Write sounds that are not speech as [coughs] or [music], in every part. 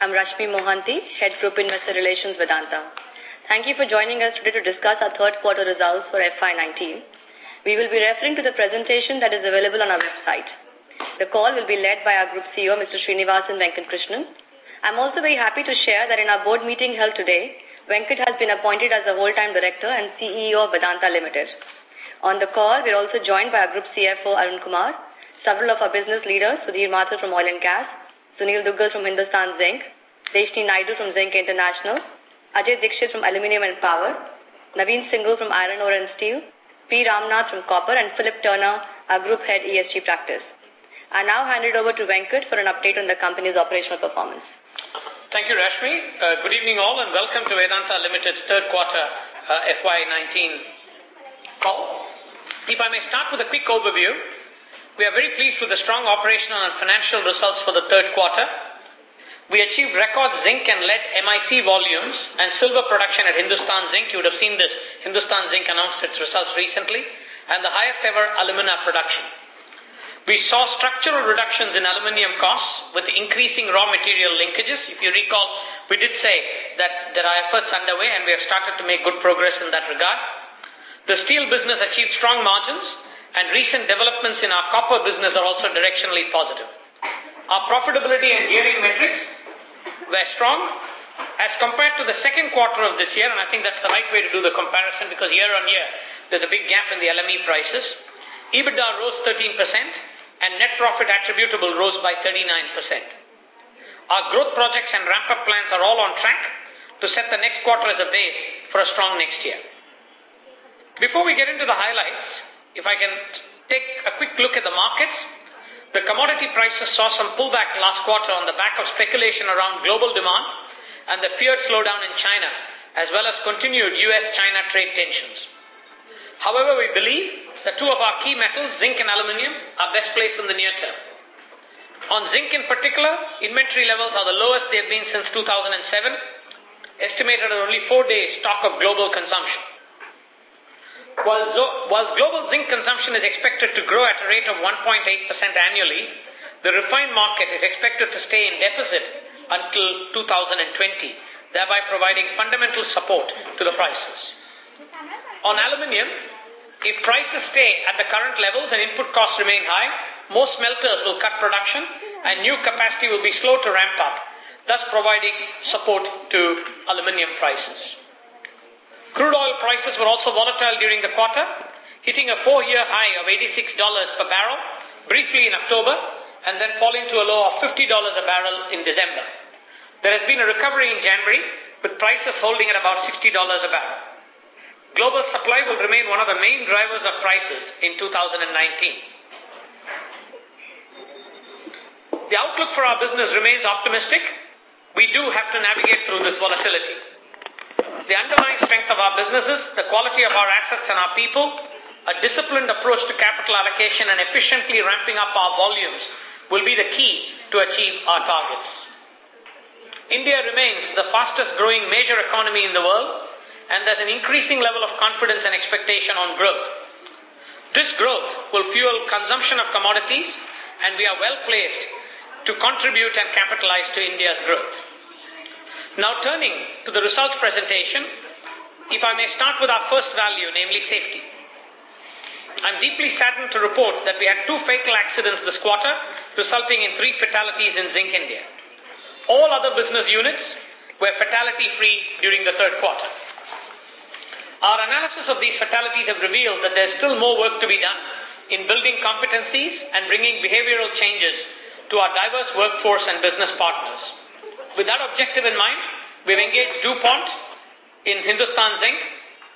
I'm Rashmi Mohanty, Head Group Investor Relations Vedanta. Thank you for joining us today to discuss our third quarter results for FY19. We will be referring to the presentation that is available on our website. The call will be led by our Group CEO, Mr. Srinivasan Venkat I'm also very happy to share that in our board meeting held today, Venkat has been appointed as a whole-time director and CEO of Vedanta Limited. On the call, we're also joined by our Group CFO, Arun Kumar, several of our business leaders, Sudhir Mathur from Oil and Gas, Sunil Duggal from Hindustan Zinc, Deshni Naidu from Zinc International, Ajay Dixit from Aluminium and Power, Naveen Singhal from Iron Ore and Steel, P. Ramnath from Copper, and Philip Turner, our Group Head ESG Practice. I now hand it over to Venkat for an update on the company's operational performance. Thank you, Rashmi. Uh, good evening all and welcome to Vedanta Limited's third quarter uh, FY19 call. If I may start with a quick overview, we are very pleased with the strong operational and financial results for the third quarter. We achieved record zinc and lead MIC volumes and silver production at Hindustan Zinc. You would have seen this. Hindustan Zinc announced its results recently. And the highest ever alumina production. We saw structural reductions in aluminium costs with increasing raw material linkages. If you recall, we did say that there are efforts underway and we have started to make good progress in that regard. The steel business achieved strong margins and recent developments in our copper business are also directionally positive. Our profitability and gearing metrics were strong as compared to the second quarter of this year, and I think that's the right way to do the comparison because year on year there's a big gap in the LME prices. EBITDA rose 13% and net profit attributable rose by 39%. Our growth projects and ramp-up plans are all on track to set the next quarter as a base for a strong next year. Before we get into the highlights, if I can take a quick look at the markets, the commodity prices saw some pullback last quarter on the back of speculation around global demand and the feared slowdown in China, as well as continued U.S.-China trade tensions. However, we believe that two of our key metals, zinc and aluminium, are best placed in the near term. On zinc in particular, inventory levels are the lowest they have been since 2007, estimated at only four days stock of global consumption. While, while global zinc consumption is expected to grow at a rate of 1.8% annually, the refined market is expected to stay in deficit until 2020, thereby providing fundamental support to the prices. On aluminium, if prices stay at the current levels and input costs remain high, most smelters will cut production and new capacity will be slow to ramp up, thus providing support to aluminium prices. Crude oil prices were also volatile during the quarter, hitting a four-year high of $86 per barrel briefly in October and then falling to a low of $50 a barrel in December. There has been a recovery in January with prices holding at about $60 a barrel. Global supply will remain one of the main drivers of prices in 2019. The outlook for our business remains optimistic. We do have to navigate through this volatility. The underlying strength of our businesses, the quality of our assets and our people, a disciplined approach to capital allocation and efficiently ramping up our volumes will be the key to achieve our targets. India remains the fastest growing major economy in the world and there's an increasing level of confidence and expectation on growth. This growth will fuel consumption of commodities and we are well placed to contribute and capitalize to India's growth. Now turning to the results presentation, if I may start with our first value, namely safety. I'm deeply saddened to report that we had two fatal accidents this quarter, resulting in three fatalities in Zinc India. All other business units were fatality-free during the third quarter. Our analysis of these fatalities have revealed that there's still more work to be done in building competencies and bringing behavioral changes to our diverse workforce and business partners. With that objective in mind, we've engaged DuPont in Hindustan Zinc.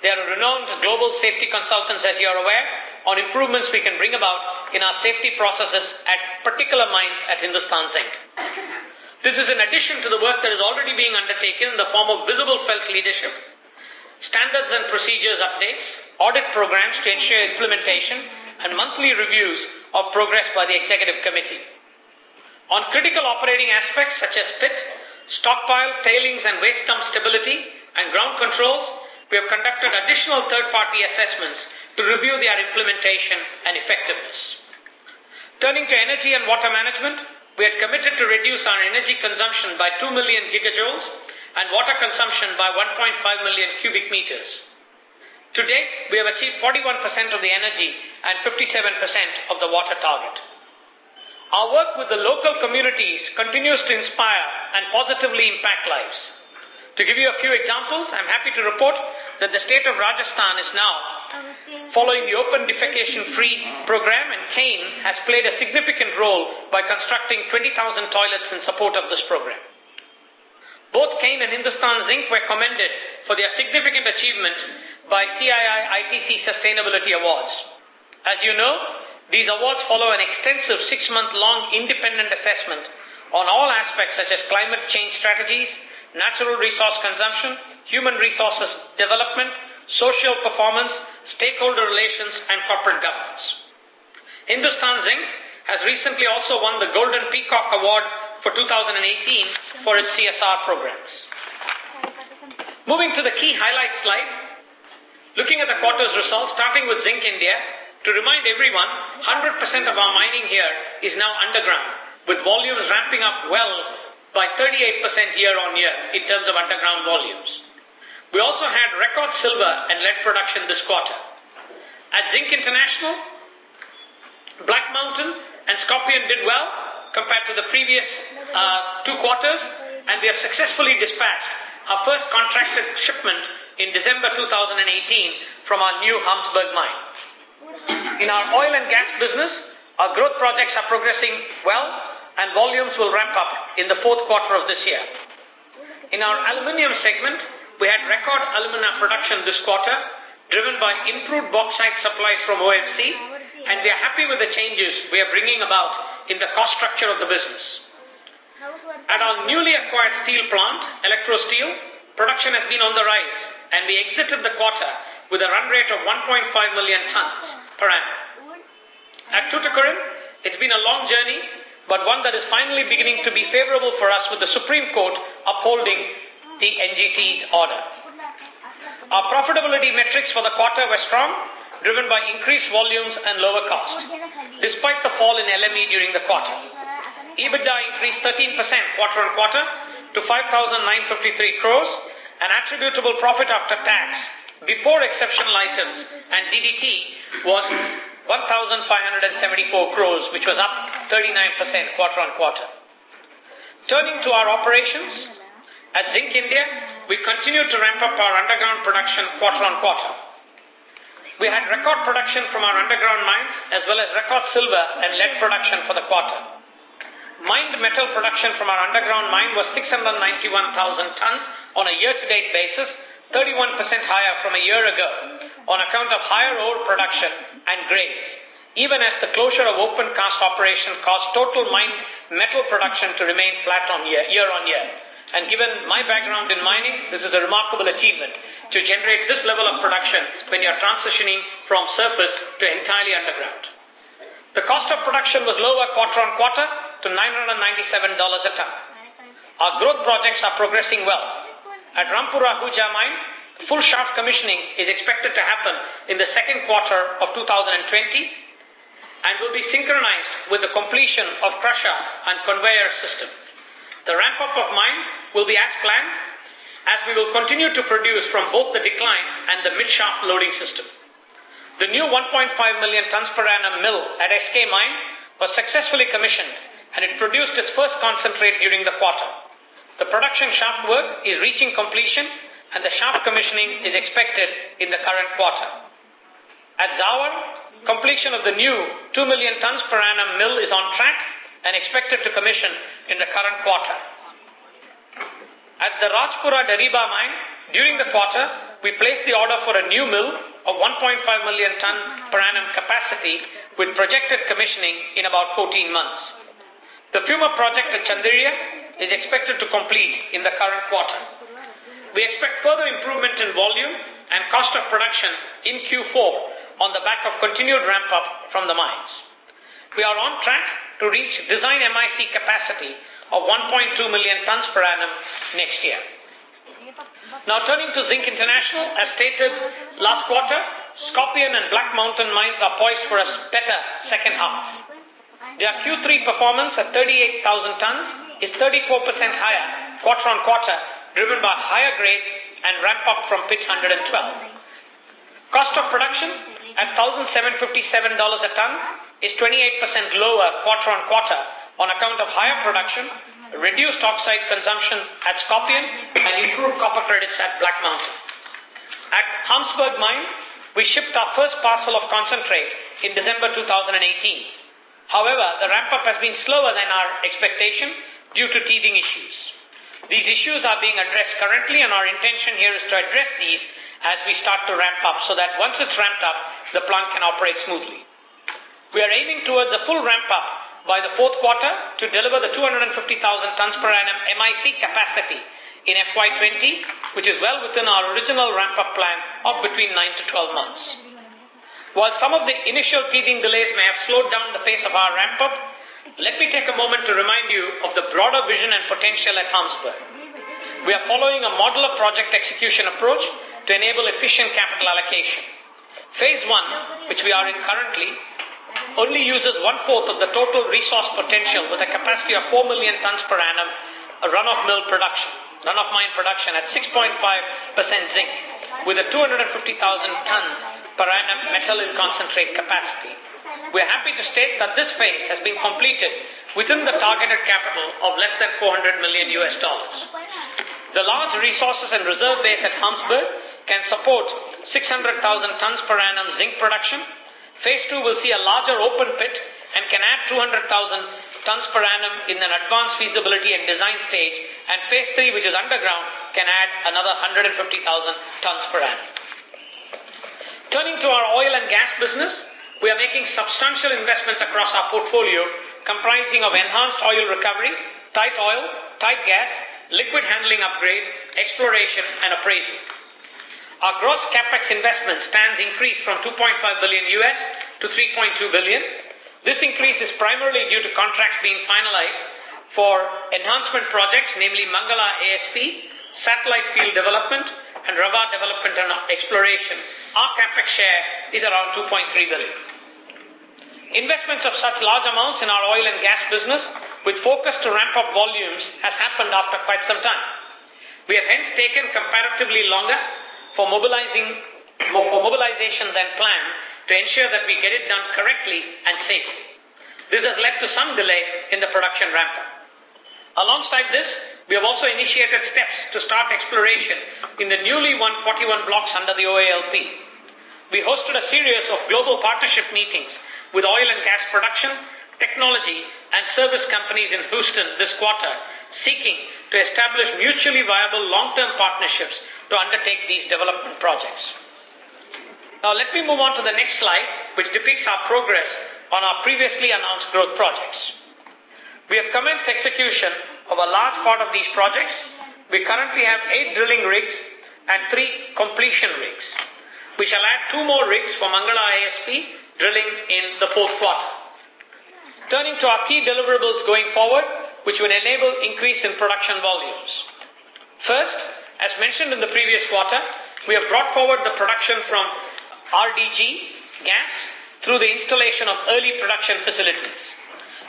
They are a renowned global safety consultants, as you are aware, on improvements we can bring about in our safety processes at particular mines at Hindustan Zinc. This is in addition to the work that is already being undertaken in the form of visible felt leadership, standards and procedures updates, audit programs to ensure implementation, and monthly reviews of progress by the executive committee. On critical operating aspects such as pit, stockpile, tailings and waste dump stability, and ground controls, we have conducted additional third-party assessments to review their implementation and effectiveness. Turning to energy and water management, we had committed to reduce our energy consumption by 2 million gigajoules and water consumption by 1.5 million cubic meters. To date, we have achieved 41% of the energy and 57% of the water target. Our work with the local communities continues to inspire and positively impact lives. To give you a few examples, I'm happy to report that the state of Rajasthan is now following the open defecation free program and Cairn has played a significant role by constructing 20,000 toilets in support of this program. Both Cairn and Hindustan Zinc were commended for their significant achievement by CII ITC Sustainability Awards. As you know, these awards follow an extensive six-month-long independent assessment on all aspects such as climate change strategies, natural resource consumption, human resources development, social performance, stakeholder relations, and corporate governance. Hindustan Zinc has recently also won the Golden Peacock Award for 2018 for its CSR programs. Moving to the key highlights slide, looking at the quarter's results, starting with Zinc India, to remind everyone, 100% of our mining here is now underground, with volumes ramping up well by 38% year on year in terms of underground volumes. We also had record silver and lead production this quarter. At Zinc International, Black Mountain and Skorpion did well compared to the previous uh, two quarters, and we have successfully dispatched our first contracted shipment in December 2018 from our new Gamsberg mine. In our oil and gas business, our growth projects are progressing well, and volumes will ramp up in the fourth quarter of this year. In our aluminium segment, we had record alumina production this quarter, driven by improved bauxite supplies from OMC, and we are happy with the changes we are bringing about in the cost structure of the business. At our newly acquired steel plant, Electro Steel, production has been on the rise, and we exited the quarter with a run rate of 1.5 million tons At Tuticorin, it's been a long journey, but one that is finally beginning to be favorable for us with the Supreme Court upholding the NGT's order. Our profitability metrics for the quarter were strong, driven by increased volumes and lower cost, despite the fall in LME during the quarter. EBITDA increased 13% quarter on quarter to 5,953 crores, and attributable profit after tax before exceptional items and DDT was 1,574 crores, which was up 39% quarter on quarter. Turning to our operations, at Zinc India, we continue to ramp up our underground production quarter on quarter. We had record production from our underground mines as well as record silver and lead production for the quarter. Mined metal production from our underground mine was 691,000 tons on a year-to-date basis, 31% higher from a year ago on account of higher ore production and grades, even as the closure of open cast operations caused total mine metal production to remain flat on year, year on year. And given my background in mining, this is a remarkable achievement to generate this level of production when you're transitioning from surface to entirely underground. The cost of production was lower quarter on quarter to $997 a ton. Our growth projects are progressing well. At Rampura Agucha mine, full shaft commissioning is expected to happen in the second quarter of 2020 and will be synchronized with the completion of crusher and conveyor system. The ramp-up of mine will be as planned as we will continue to produce from both the decline and the mid-shaft loading system. The new 1.5 million tons per annum mill at SK mine was successfully commissioned and it produced its first concentrate during the quarter. The production shaft work is reaching completion and the shaft commissioning is expected in the current quarter. At Zawar, completion of the new 2 million tons per annum mill is on track and expected to commission in the current quarter. At the Rajpura Dariba mine, during the quarter, we placed the order for a new mill of 1.5 million ton per annum capacity with projected commissioning in about 14 months. The Fumer project at Chanderia is expected to complete in the current quarter. We expect further improvement in volume and cost of production in Q4 on the back of continued ramp-up from the mines. We are on track to reach design MIC capacity of 1.2 million tons per annum next year. Now turning to Zinc International, as stated last quarter, Skorpion and Black Mountain mines are poised for a better second half. Their Q3 performance at 38,000 tons is 34% higher quarter on quarter, driven by higher grades and ramp up from pit 112. Cost of production at $1,757 a ton is 28% lower quarter on quarter on account of higher production, reduced oxide consumption at Skorpion, and improved copper credits at Black Mountain. At Gamsberg mine, we shipped our first parcel of concentrate in December 2018. However, the ramp-up has been slower than our expectation due to teething issues. These issues are being addressed currently and our intention here is to address these as we start to ramp up so that once it's ramped up, the plant can operate smoothly. We are aiming towards a full ramp-up by the fourth quarter to deliver the 250,000 tons per annum MIC capacity in FY20, which is well within our original ramp-up plan of between 9 to 12 months. While some of the initial teething delays may have slowed down the pace of our ramp-up, let me take a moment to remind you of the broader vision and potential at Gamsberg. We are following a modular project execution approach to enable efficient capital allocation. Phase 1, which we are in currently, only uses one-fourth of the total resource potential with a capacity of 4 million tons per annum a run-of-mill production, run-of-mine production at 6.5% zinc with a 250,000 ton per annum metal in concentrate capacity. We are happy to state that this phase has been completed within the targeted capital of less than 400 million US dollars. The large resources and reserve base at Gamsberg can support 600,000 tons per annum zinc production. Phase 2 will see a larger open pit and can add 200,000 tons per annum in an advanced feasibility and design stage. And phase 3, which is underground, can add another 150,000 tons per annum. Turning to our oil and gas business, we are making substantial investments across our portfolio comprising of enhanced oil recovery, tight oil, tight gas, liquid handling upgrade, exploration, and appraisal. Our gross capex investment stands increased from 2.5 billion US to 3.2 billion. This increase is primarily due to contracts being finalized for enhancement projects, namely Mangala ASP, satellite field development, and Ravva development and exploration, our capex share is around 2.3 billion. Investments of such large amounts in our oil and gas business with focus to ramp up volumes has happened after quite some time. We have hence taken comparatively longer for mobilizing for mobilization than planned to ensure that we get it done correctly and safely. This has led to some delay in the production ramp-up. Alongside this, we have also initiated steps to start exploration in the newly won 41 blocks under the OALP. We hosted a series of global partnership meetings with oil and gas production, technology, and service companies in Houston this quarter, seeking to establish mutually viable long-term partnerships to undertake these development projects. Now let me move on to the next slide, which depicts our progress on our previously announced growth projects. We have commenced execution of a large part of these projects, we currently have eight drilling rigs and three completion rigs. We shall add two more rigs for Mangala ASP drilling in the fourth quarter. Turning to our key deliverables going forward, which will enable increase in production volumes. First, as mentioned in the previous quarter, we have brought forward the production from RDG gas through the installation of early production facilities.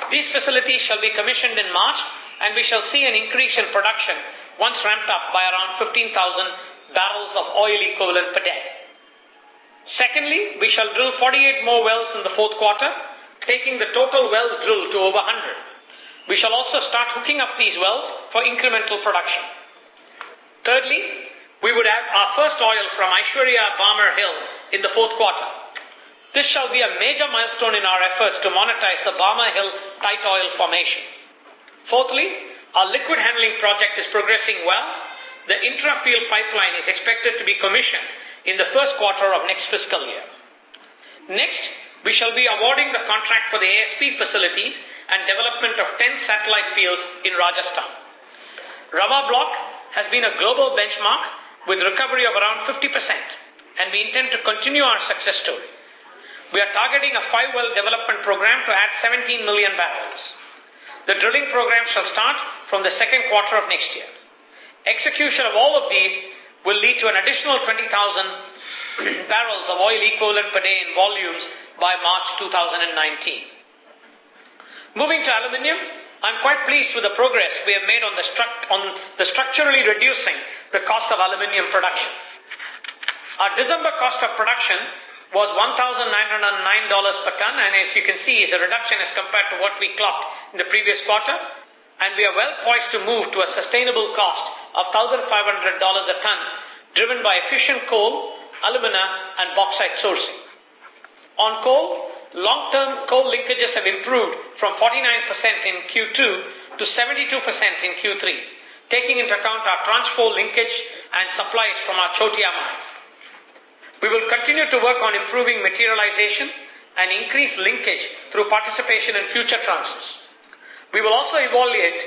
These facilities shall be commissioned in March and we shall see an increase in production once ramped up by around 15,000 barrels of oil equivalent per day. Secondly, we shall drill 48 more wells in the fourth quarter, taking the total wells drilled to over 100. We shall also start hooking up these wells for incremental production. Thirdly, we would have our first oil from Aishwarya Barmer Hill in the fourth quarter. This shall be a major milestone in our efforts to monetize the Barmer Hill tight oil formation. Fourthly, our liquid handling project is progressing well. The intra-field pipeline is expected to be commissioned in the first quarter of next fiscal year. Next, we shall be awarding the contract for the ASP facilities and development of 10 satellite fields in Rajasthan. Ravva block has been a global benchmark with recovery of around 50% and we intend to continue our success story. We are targeting a five-well development program to add 17 million barrels. The drilling program shall start from the second quarter of next year. Execution of all of these will lead to an additional 20,000 barrels of oil equivalent per day in volumes by March 2019. Moving to aluminium, I'm quite pleased with the progress we have made on the, struct on the structurally reducing the cost of aluminium production. Our December cost of production was $1,909 per ton, and as you can see, a reduction as compared to what we clocked in the previous quarter, and we are well poised to move to a sustainable cost of $1,500 a ton, driven by efficient coal, alumina, and bauxite sourcing. On coal, long-term coal linkages have improved from 49% in Q2 to 72% in Q3, taking into account our transfer linkage and supplies from our Chotia mine. We will continue to work on improving materialization and increase linkage through participation in future transfers. We will also evaluate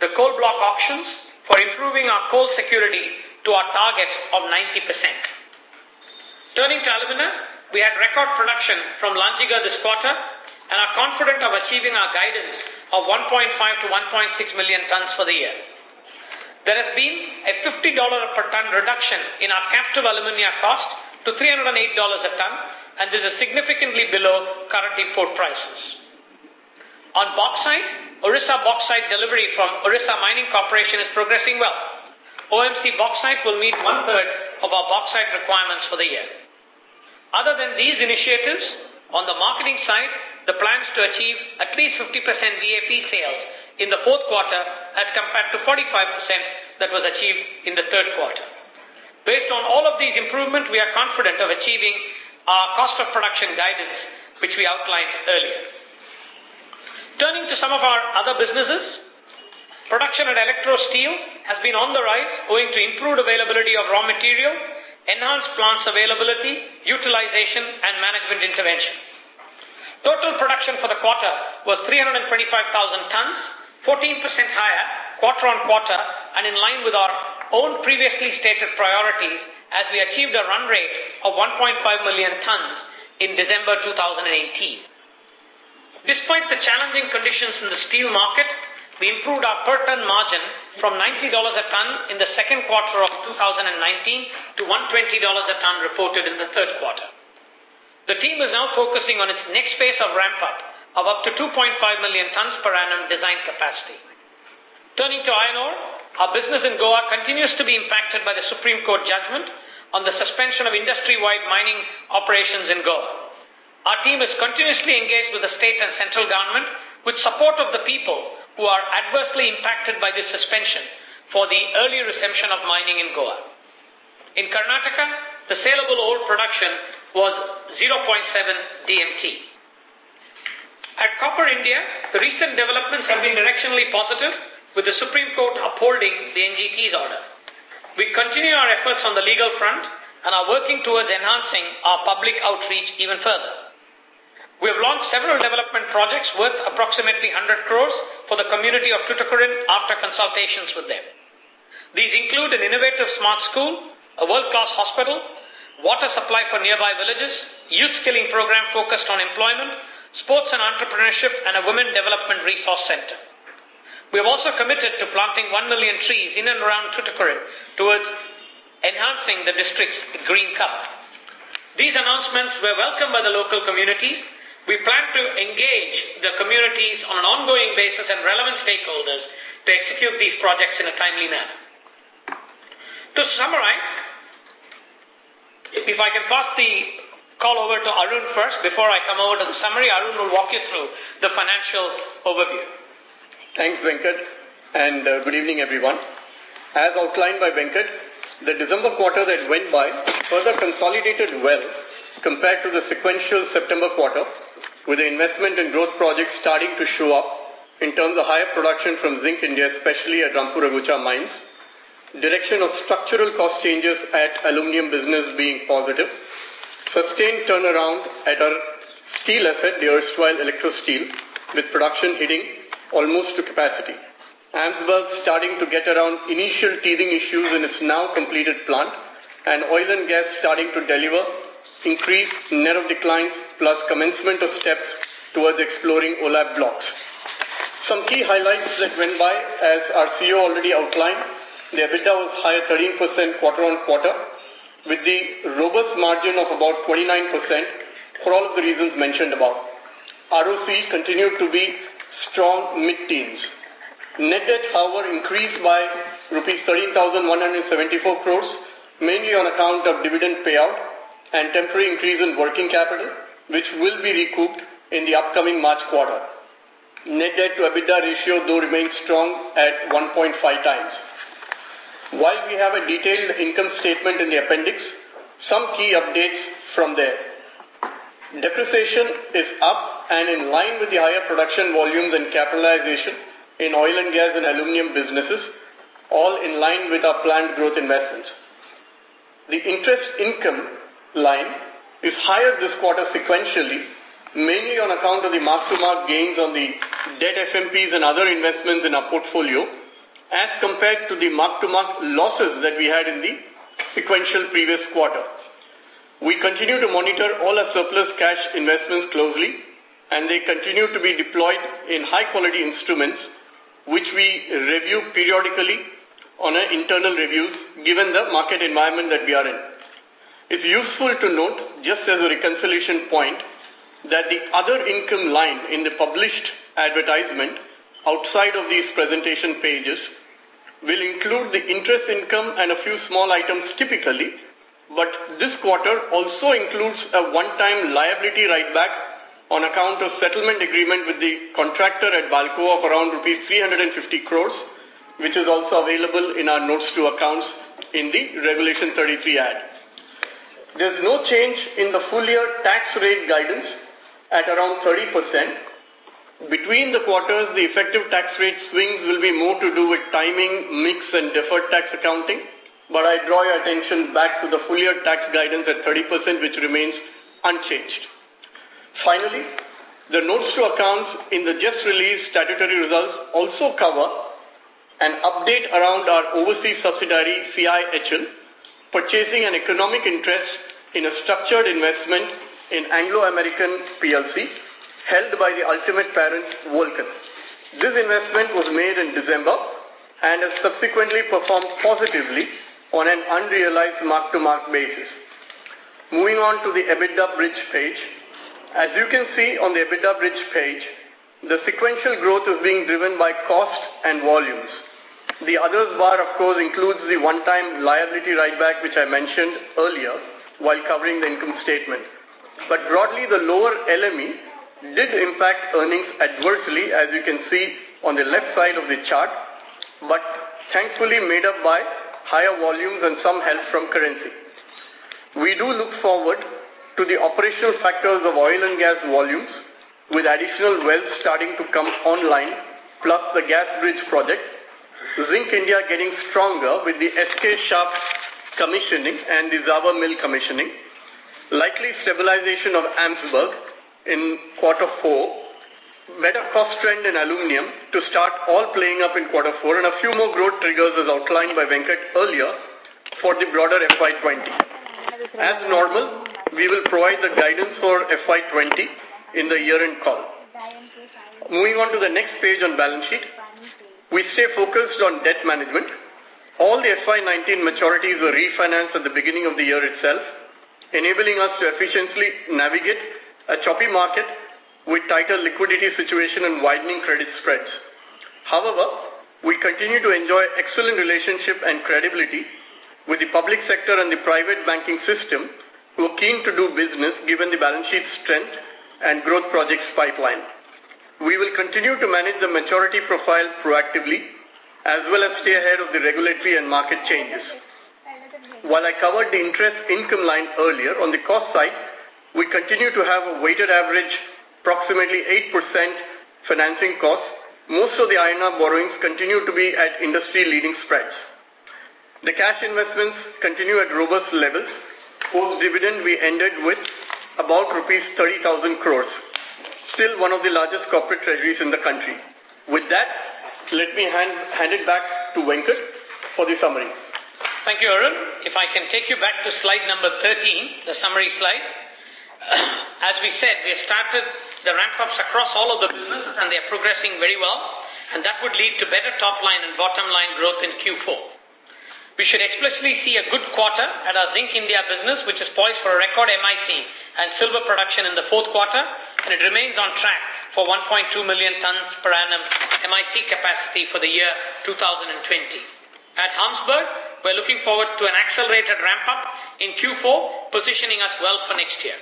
the coal block auctions for improving our coal security to our target of 90%. Turning to alumina, we had record production from Lanjigarh this quarter and are confident of achieving our guidance of 1.5 to 1.6 million tons for the year. There has been a $50 per ton reduction in our captive alumina cost to $308 a ton, and this is significantly below current import prices. On bauxite, Orissa bauxite delivery from Orissa Mining Corporation is progressing well. OMC bauxite will meet one-third of our bauxite requirements for the year. Other than these initiatives, on the marketing side, the plans to achieve at least 50% VAP sales in the fourth quarter as compared to 45% that was achieved in the third quarter. Based on all of these improvements, we are confident of achieving our cost of production guidance, which we outlined earlier. Turning to some of our other businesses, production at Electro Steel has been on the rise owing to improved availability of raw material, enhanced plants availability, utilization, and management intervention. Total production for the quarter was 325,000 tons, 14% higher quarter on quarter and in line with our own previously stated priorities as we achieved a run rate of 1.5 million tons in December 2018. Despite the challenging conditions in the steel market, we improved our per ton margin from $90 a ton in the second quarter of 2019 to $120 a ton reported in the third quarter. The team is now focusing on its next phase of ramp-up of up to 2.5 million tons per annum design capacity. Turning to iron ore, our business in Goa continues to be impacted by the Supreme Court judgment on the suspension of industry-wide mining operations in Goa. Our team is continuously engaged with the state and central government with support of the people who are adversely impacted by this suspension for the early resumption of mining in Goa. In Karnataka, the saleable ore production was 0.7 DMT. At Copper India, the recent developments have been directionally positive with the Supreme Court upholding the NGT's order. We continue our efforts on the legal front and are working towards enhancing our public outreach even further. We have launched several development projects worth approximately 100 crores for the community of Tuticorin after consultations with them. These include an innovative smart school, a world-class hospital, water supply for nearby villages, youth skilling program focused on employment, sports and entrepreneurship, and a women development resource center. We have also committed to planting 1 million trees in and around Tuticorin towards enhancing the district's green cover. These announcements were welcomed by the local communities. We plan to engage the communities on an ongoing basis and relevant stakeholders to execute these projects in a timely manner. To summarize, if I can pass the call over to Arun first before I come over to the summary, Arun will walk you through the financial overview. Thanks, Venkat, and uh, good evening, everyone. As outlined by Venkat, the December quarter that went by further consolidated well compared to the sequential September quarter, with the investment and growth projects starting to show up in terms of higher production from Zinc India, especially at Rampur Agucha mines, direction of structural cost changes at aluminium business being positive, sustained turnaround at our steel asset, the erstwhile Electro Steel, with production hitting almost to capacity. Gamsberg starting to get around initial teething issues in its now completed plant, and oil and gas starting to deliver increased net of declines plus commencement of steps towards exploring OALP blocks. Some key highlights that went by, as our CEO already outlined, the EBITDA was higher 13% quarter on quarter, with the robust margin of about 29% for all of the reasons mentioned above. ROC continued to be strong mid-teens. Net debt, however, increased by rupees 13,174 crores, mainly on account of dividend payout and temporary increase in working capital, which will be recouped in the upcoming March quarter. Net debt to EBITDA ratio, though, remains strong at 1.5 times. While we have a detailed income statement in the appendix, some key updates from there. Depreciation is up and in line with the higher production volumes and capitalization in oil and gas and aluminum businesses, all in line with our planned growth investments. The interest income line is higher this quarter sequentially, mainly on account of the mark-to-mark gains on the debt FMPs and other investments in our portfolio, as compared to the mark-to-mark losses that we had in the sequential previous quarter. We continue to monitor all our surplus cash investments closely, and they continue to be deployed in high-quality instruments, which we review periodically on our internal reviews, given the market environment that we are in. It's useful to note, just as a reconciliation point, that the other income line in the published advertisement outside of these presentation pages will include the interest income and a few small items typically, but this quarter also includes a one-time liability write-back on account of settlement agreement with the contractor at Balco of around rupees 350 crores, which is also available in our notes to accounts in the Regulation 33 ad. There's no change in the full year tax rate guidance at around 30%, between the quarters, the effective tax rate swings will be more to do with timing, mix, and deferred tax accounting, but I draw your attention back to the full year tax guidance at 30%, which remains unchanged. Finally, the notes to accounts in the just released statutory results also cover an update around our overseas subsidiary CIHL purchasing an economic interest in a structured investment in Anglo-American PLC held by the ultimate parent, Vulcan. This investment was made in December and has subsequently performed positively on an unrealized mark-to-mark basis. Moving on to the EBITDA bridge page. As you can see on the EBITDA bridge page, the sequential growth is being driven by cost and volumes. The others bar, of course, includes the one-time liability write-back, which I mentioned earlier, while covering the income statement. But broadly, the lower LME did impact earnings adversely, as you can see on the left side of the chart, but thankfully made up by higher volumes and some help from currency. We do look forward to the operational factors of oil and gas volumes, with additional wells starting to come online, plus the gas bridge project, Zinc India getting stronger with the SK shaft commissioning and the Zawar mill commissioning, likely stabilization of Gamsberg, in quarter four, better cost trend in aluminium to start all playing up in quarter four, and a few more growth triggers as outlined by Venkat earlier for the broader FY20. As normal, we will provide the guidance for FY20 in the year-end call. Moving on to the next page on balance sheet, we stay focused on debt management. All the FY19 maturities were refinanced at the beginning of the year itself, enabling us to efficiently navigate a choppy market with tighter liquidity situation and widening credit spreads. However, we continue to enjoy excellent relationship and credibility with the public sector and the private banking system who are keen to do business given the balance sheet strength and growth projects pipeline. We will continue to manage the maturity profile proactively as well as stay ahead of the regulatory and market changes. While I covered the interest income line earlier, on the cost side, we continue to have a weighted average approximately 8% financing cost. Most of the INR borrowings continue to be at industry-leading spreads. The cash investments continue at robust levels. Post-dividend, we ended with about rupees 30,000 crores, still one of the largest corporate treasuries in the country. With that, let me hand, hand it back to Venkat for the summary. Thank you, Arun. If I can take you back to slide number 13, the summary slide. [clears throat] As we said, we have started the ramp-ups across all of the businesses and they are progressing very well, and that would lead to better top line and bottom line growth in Q4. We should explicitly see a good quarter at our Zinc India business, which is poised for a record MIC and silver production in the fourth quarter, and it remains on track for 1.2 million tons per annum MIC capacity for the year 2020. At Gamsberg, we're looking forward to an accelerated ramp-up in Q4, positioning us well for next year.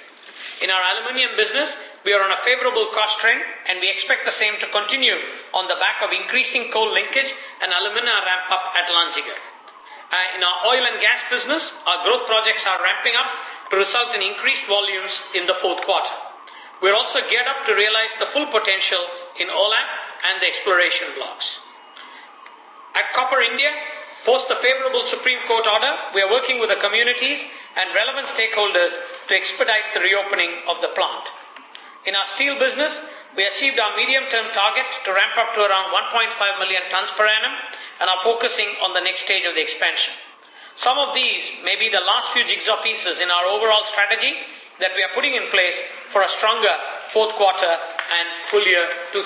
In our aluminium business, we are on a favorable cost trend and we expect the same to continue on the back of increasing coal linkage and alumina ramp-up at Lanjigarh. Uh, in our oil and gas business, our growth projects are ramping up to result in increased volumes in the fourth quarter. We're also geared up to realize the full potential in OALP and the exploration blocks. At Copper India, Post the favorable Supreme Court order, we are working with the communities and relevant stakeholders to expedite the reopening of the plant. In our steel business, we achieved our medium-term target to ramp up to around 1.5 million tons per annum and are focusing on the next stage of the expansion. Some of these may be the last few jigsaw pieces in our overall strategy that we are putting in place for a stronger fourth quarter and full year 2020.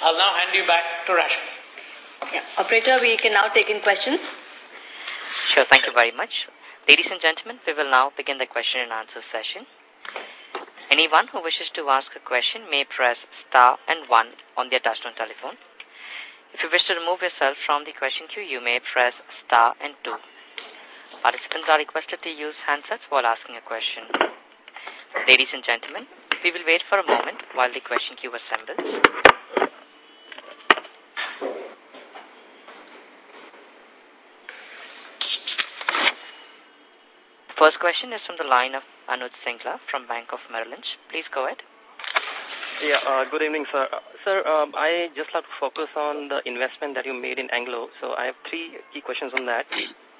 I'll now hand you back to Rashmi. Yeah. Operator, we can now take in questions. Sure, thank you very much. Ladies and gentlemen, we will now begin the question and answer session. Anyone who wishes to ask a question may press star and one on their touchtone telephone. If you wish to remove yourself from the question queue, you may press star and two. Participants are requested to use handsets while asking a question. Ladies and gentlemen, we will wait for a moment while the question queue assembles. First question is from the line of Anuj Singla from Bank of Merrill Lynch. Please go ahead. Yeah, uh, good evening, sir. Uh, sir, um, I just like to focus on the investment that you made in Anglo. So I have three key questions on that.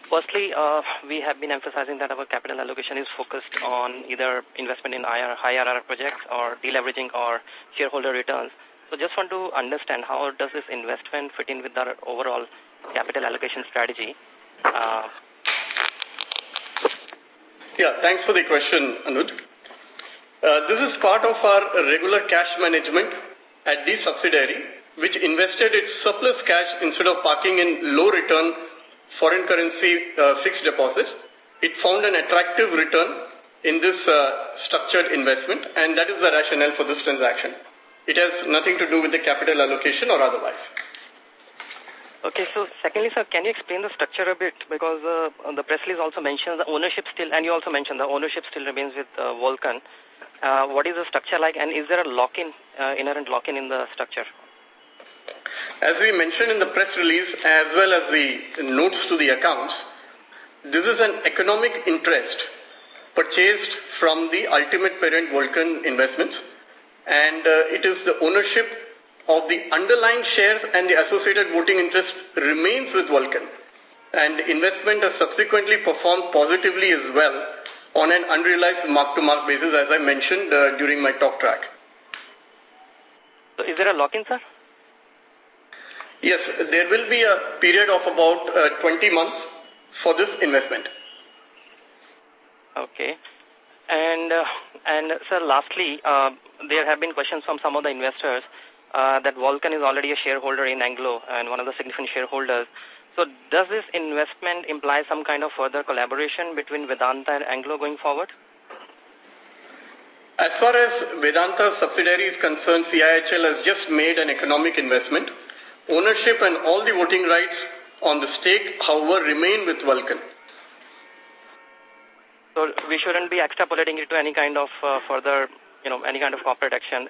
Firstly, uh, we have been emphasizing that our capital allocation is focused on either investment in high IRR projects or deleveraging or shareholder returns. So just want to understand how does this investment fit in with our overall capital allocation strategy? Uh, yeah, thanks for the question, Anuj. Uh, this is part of our regular cash management at the subsidiary, which invested its surplus cash instead of parking in low return foreign currency uh, fixed deposits. It found an attractive return in this uh, structured investment, and that is the rationale for this transaction. It has nothing to do with the capital allocation or otherwise. Okay, so secondly, sir, can you explain the structure a bit? Because uh, the press release also mentions the ownership still, and you also mentioned the ownership still remains with uh, Vulcan. What is the structure like, and is there a lock-in, inherent lock-in in the structure? As we mentioned in the press release, as well as the notes to the accounts, this is an economic interest purchased from the ultimate parent Vulcan Investments, and uh, it is the ownership of the underlying shares and the associated voting interest remains with Vulcan. And investment has subsequently performed positively as well on an unrealized mark-to-mark basis, as I mentioned uh, during my talk track. Is there a lock-in, sir? Yes, there will be a period of about uh, 20 months for this investment. Okay. And, uh, and sir, lastly, uh, there have been questions from some of the investors uh, that Vulcan is already a shareholder in Anglo and one of the significant shareholders. So does this investment imply some kind of further collaboration between Vedanta and Anglo going forward? As far as Vedanta subsidiary is concerned, CIHL has just made an economic investment. Ownership and all the voting rights on the stake, however, remain with Vulcan. So we shouldn't be extrapolating it to any kind of uh, further, you know, any kind of corporate action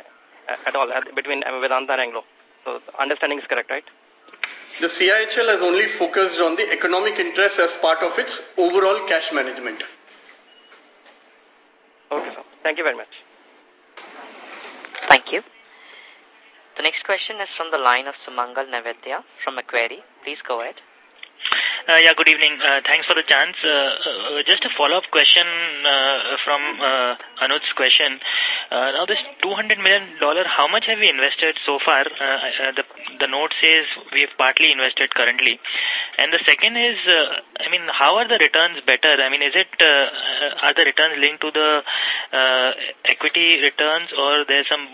at all at, between Vedanta and Anglo. So understanding is correct, right? The CIHL has only focused on the economic interest as part of its overall cash management. Okay, sir. Thank you very much. Thank you. The next question is from the line of Sumangal Nevatia from Macquarie. Please go ahead. Uh, yeah, good evening. Uh, thanks for the chance. Uh, uh, just a follow-up question uh, from Anuj's question. Now, this $200 million, how much have we invested so far? The, the note says we have partly invested currently. And the second is, I mean, how are the returns better? I mean, is it, are the returns linked to the equity returns or there's some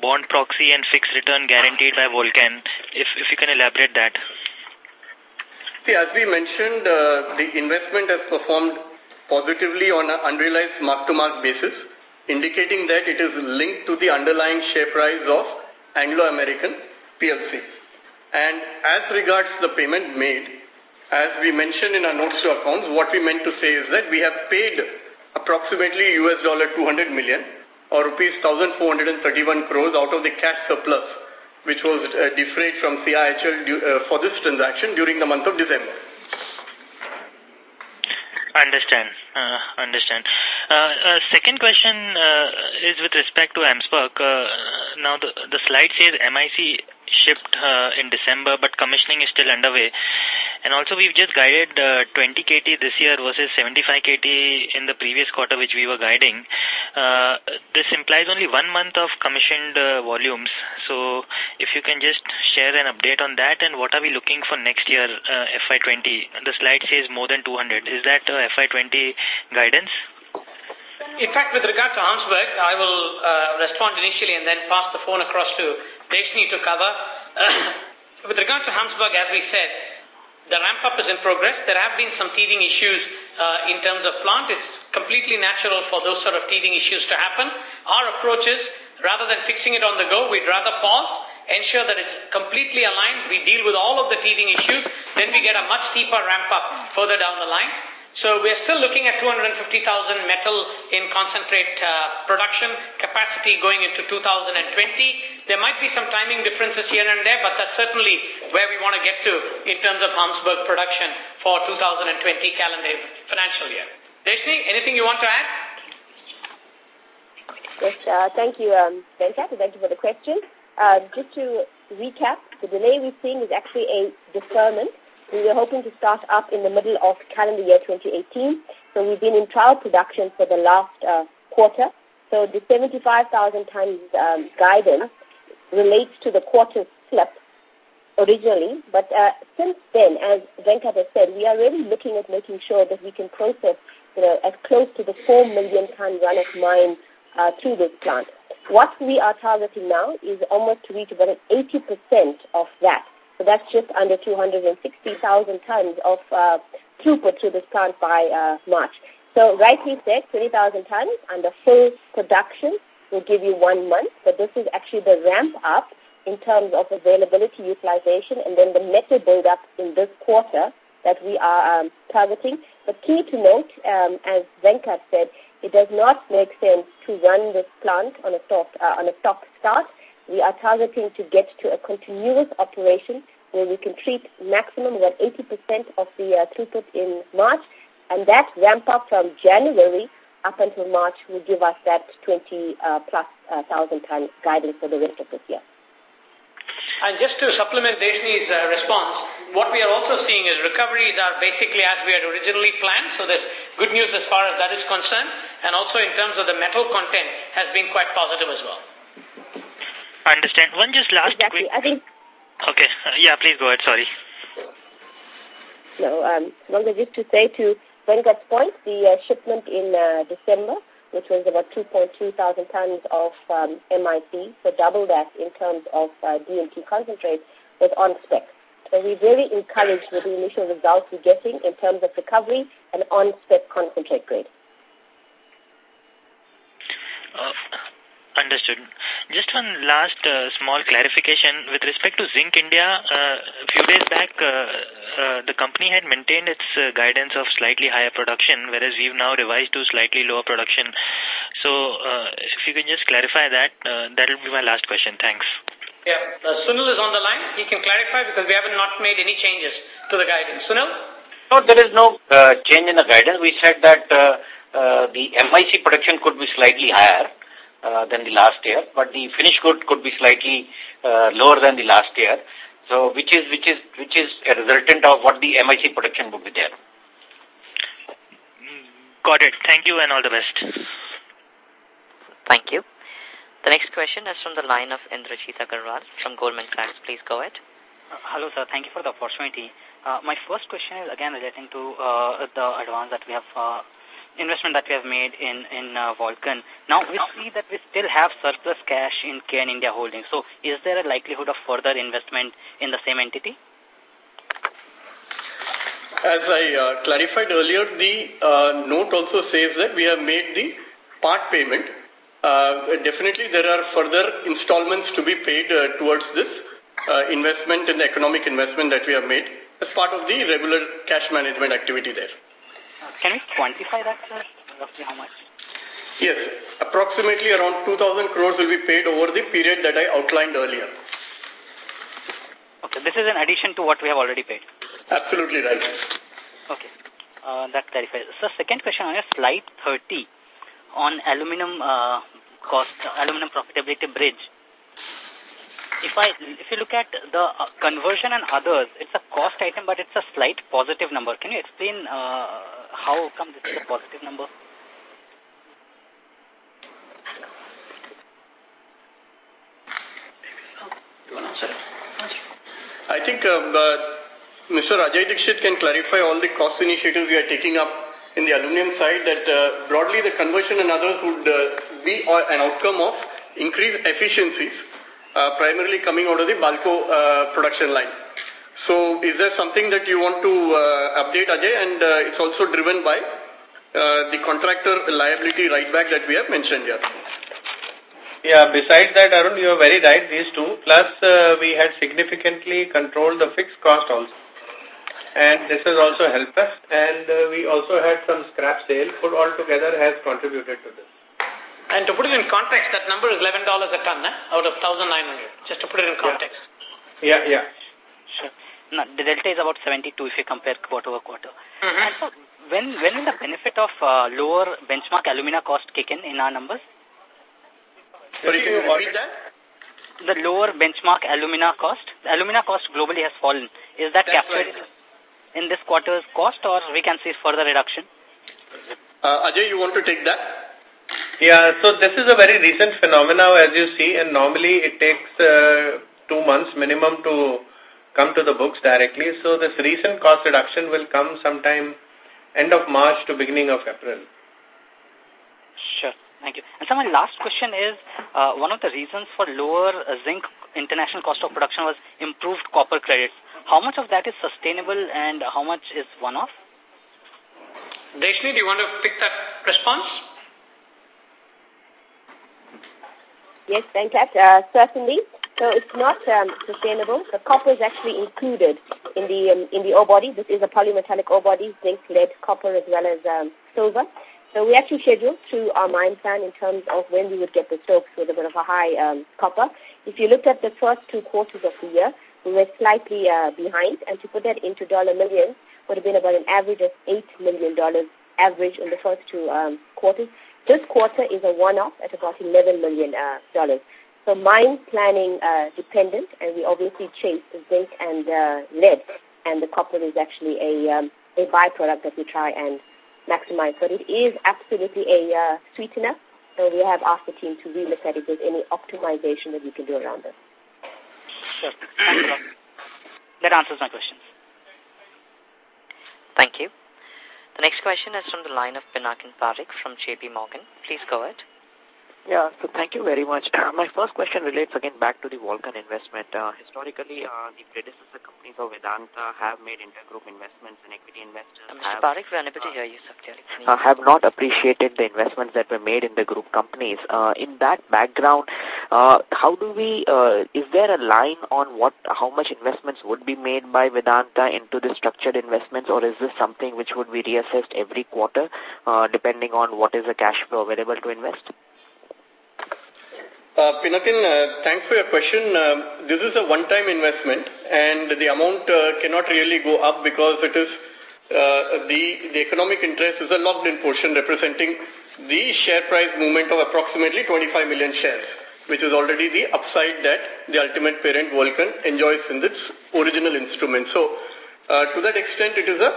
bond proxy and fixed return guaranteed by Vulcan. If, if you can elaborate that. See, as we mentioned, uh, the investment has performed positively on an unrealized mark-to-mark basis. indicating that it is linked to the underlying share price of Anglo-American PLC. And as regards the payment made, as we mentioned in our notes to accounts, what we meant to say is that we have paid approximately US dollar 200 million or rupees 1431 crores out of the cash surplus which was uh, defrayed from CIHL uh, for this transaction during the month of December. Understand. Uh, understand. Uh, uh, second question uh, is with respect to Gamsberg. Uh, now, the, the slide says MIC shipped uh, in December, but commissioning is still underway. And also, we've just guided uh, 20 KT this year versus 75 KT in the previous quarter, which we were guiding. Uh, this implies only one month of commissioned volumes. So, if you can just share an update on that, and what are we looking for next year, uh, FY20? The slide says more than 200. Is that uh, FY20 guidance? In fact, with regard to Gamsberg, I will respond initially and then pass the phone across to Deshnee to cover. [clears throat] With regard to Gamsberg, as we said, the ramp-up is in progress. There have been some teething issues uh, in terms of plant. It's completely natural for those sort of teething issues to happen. Our approach is, rather than fixing it on the go, we'd rather pause, ensure that it's completely aligned, we deal with all of the teething issues, then we get a much steeper ramp-up further down the line. So we're still looking at 250,000 metal in concentrate uh, production capacity going into 2020. There might be some timing differences here and there, but that's certainly where we want to get to in terms of Gamsberg production for 2020 calendar financial year. Deshnee, anything you want to add? Yes, uh, thank you, um, thank you for the question. Uh, just to recap, the delay we're seeing is actually a deferment we were hoping to start up in the middle of calendar year 2018. So we've been in trial production for the last uh, quarter. So the 75,000 tons um, guidance relates to the quarter slip originally. But uh, since then, as Venkat has said, we are really looking at making sure that we can process you know, as close to the 4 million ton run of mine uh, through this plant. What we are targeting now is almost to reach about 80% of that. So that's just under 260,000 tons of uh, throughput through this plant by uh, March. So rightly said, 20,000 tons under full production will give you one month, but this is actually the ramp up in terms of availability utilization and then the metal build-up in this quarter that we are um, targeting. But key to note, um, as Venkat said, it does not make sense to run this plant on a stop, uh, on a stop start we are targeting to get to a continuous operation where we can treat maximum about 80% of the uh, throughput in March, and that ramp up from January up until March will give us that 20 uh, plus uh, thousand ton guidance for the rest of this year. And just to supplement Deshnee's uh, response, what we are also seeing is recoveries are basically as we had originally planned, so there's good news as far as that is concerned, and also in terms of the metal content has been quite positive as well. Understand. One just last exactly. quick... I think... Okay. Uh, yeah, please go ahead. Sorry. No, um, longer just to say to Venkat's point, the uh, shipment in uh, December, which was about 2.2 thousand tons of um, MIC, so double that in terms of uh, DMT concentrate, was on spec. So we're very encouraged with the initial results we're getting in terms of recovery and on-spec concentrate grade. Uh, Understood. Just one last uh, small clarification. With respect to Zinc India, uh, a few days back, uh, uh, the company had maintained its uh, guidance of slightly higher production, whereas we've now revised to slightly lower production. So uh, if you can just clarify that, uh, that will be my last question. Thanks. Yeah, uh, Sunil is on the line. He can clarify because we haven't not made any changes to the guidance. Sunil? No, there is no uh, change in the guidance. We said that uh, uh, the MIC production could be slightly higher uh, than the last year, but the finished good could be slightly uh, lower than the last year. So, which is which is which is a resultant of what the MIC production would be there. Got it. Thank you and all the best. Thank you. The next question is from the line of Indrajit Agarwal from Goldman Sachs. Please go ahead. Uh, hello, sir. Thank you for the opportunity. Uh, my first question is again relating to uh, the advance that we have uh, investment that we have made in, in uh, Vulcan. Now, we see that we still have surplus cash in Cairn India Holdings. So, is there a likelihood of further investment in the same entity? As I uh, clarified earlier, the uh, note also says that we have made the part payment definitely there are further installments to be paid towards this investment and economic investment that we have made as part of the regular cash management activity there. Can we quantify that, sir? Roughly how much? Yes, approximately around 2,000 crores will be paid over the period that I outlined earlier. Okay, this is in addition to what we have already paid. Absolutely right. Okay, uh, that clarifies. So second question on your slide 30 on aluminum uh, cost, aluminum profitability bridge. If I if you look at the uh, conversion and others, it's a cost item, but it's a slight positive number. Can you explain uh, how come this is a positive number? I think uh, Mr. Ajay Dixit can clarify all the cost initiatives we are taking up in the aluminum side that uh, broadly the conversion and others would uh, be uh, an outcome of increased efficiencies, primarily coming out of the Balco production line. So is there something that you want to uh, update, Ajay? And uh, it's also driven by uh, the contractor liability write back that we have mentioned here. Yeah, besides that, Arun, you are very right, these two. Plus, uh, we had significantly controlled the fixed cost also. And this has also helped us. And uh, we also had some scrap sale. Put all together has contributed to this. And to put it in context, that number is $11 a ton eh? out of 1,900, just to put it in context. Yeah, yeah. Sure. No, the delta is about 72 if you compare quarter over quarter. Mm -hmm. And so when, when will the benefit of uh, lower benchmark alumina cost kick in in our numbers? Sorry, can you repeat that? The lower benchmark alumina cost, the alumina cost globally has fallen. Is that That's captured right. in this quarter's cost or we can see further reduction? Uh, Ajay, you want to take that? Yeah, so this is a very recent phenomenon as you see and normally it takes uh, two months minimum to come to the books directly. So this recent cost reduction will come sometime end of March to beginning of April. Sure. Thank you. And so my last question is, uh, one of the reasons for lower uh, zinc international cost of production was improved copper credits. How much of that is sustainable and how much is one-off? Deshnee, do you want to pick that response? Yes, thank you. Uh, certainly. So it's not um, sustainable. The copper is actually included in the um, in the ore body. This is a polymetallic ore body, zinc, lead, copper, as well as um, silver. So we actually scheduled through our mine plan in terms of when we would get the stopes with a bit of a high um, copper. If you looked at the first two quarters of the year, we were slightly uh, behind, and to put that into dollar millions, would have been about an average of $8 million average in the first two um, quarters. This quarter is a one-off at about $11 million. Uh, dollars. So mine planning uh, dependent, and we obviously chase the zinc and uh, lead, and the copper is actually a, um, a byproduct that we try and maximize. But it is absolutely a uh, sweetener, and we have asked the team to relook at if there's any optimization that we can do around it. Sure. Thanks a lot. That answers my questions. Thank you. The next question is from the line of Pinakin Parekh from JP Morgan. Please go ahead. Yeah, so thank you very much. My first question relates again back to the Vulcan investment. Uh, historically, uh, the predecessor companies of Vedanta have made intergroup investments and equity investors. Uh, Mr. Have, Parekh, we're unable to hear you, sir. uh, have not appreciated the investments that were made in the group companies. Uh, in that background, uh, how do we, uh, is there a line on what, how much investments would be made by Vedanta into the structured investments or is this something which would be reassessed every quarter uh, depending on what is the cash flow available to invest? Uh, Pinakin, uh, thanks for your question. Uh, this is a one-time investment and the amount uh, cannot really go up because it is uh, the, the economic interest is a locked-in portion representing the share price movement of approximately 25 million shares, which is already the upside that the ultimate parent Vulcan enjoys in its original instrument. So, uh, to that extent, it is a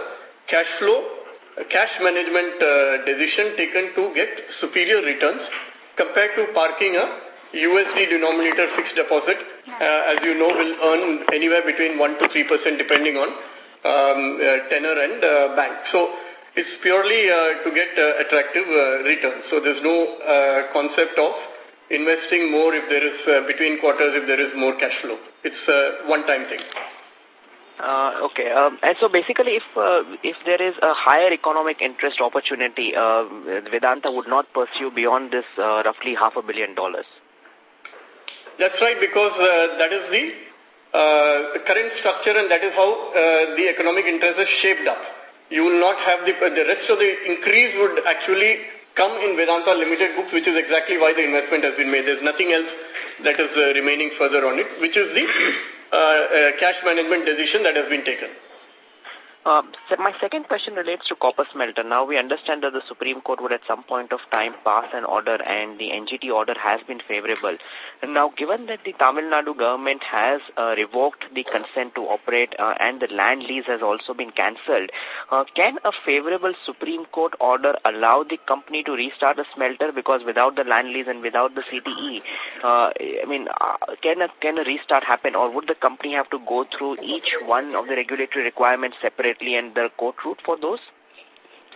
cash flow, a cash management uh, decision taken to get superior returns compared to parking a USD denominator fixed deposit, uh, as you know, will earn anywhere between 1 to 3% depending on um, uh, tenor and uh, bank. So it's purely uh, to get uh, attractive returns. So there's no concept of investing more if there is between quarters if there is more cash flow. It's a one-time thing. Uh, okay. Um, and so basically, if if there is a higher economic interest opportunity, Vedanta would not pursue beyond this roughly half a billion dollars. That's right, because uh, that is the uh, current structure and that is how uh, the economic interest is shaped up. You will not have the, the rest of the increase would actually come in Vedanta Limited books, which is exactly why the investment has been made. There's nothing else that is remaining further on it, which is the cash management decision that has been taken. Uh, so my second question relates to copper smelter. Now we understand that the Supreme Court would at some point of time pass an order and the NGT order has been favorable. Now given that the Tamil Nadu government has uh, revoked the consent to operate uh, and the land lease has also been cancelled, uh, can a favorable Supreme Court order allow the company to restart the smelter because without the land lease and without the CTE, uh, I mean, uh, can, a, can a restart happen or would the company have to go through each one of the regulatory requirements separately and the court route for those?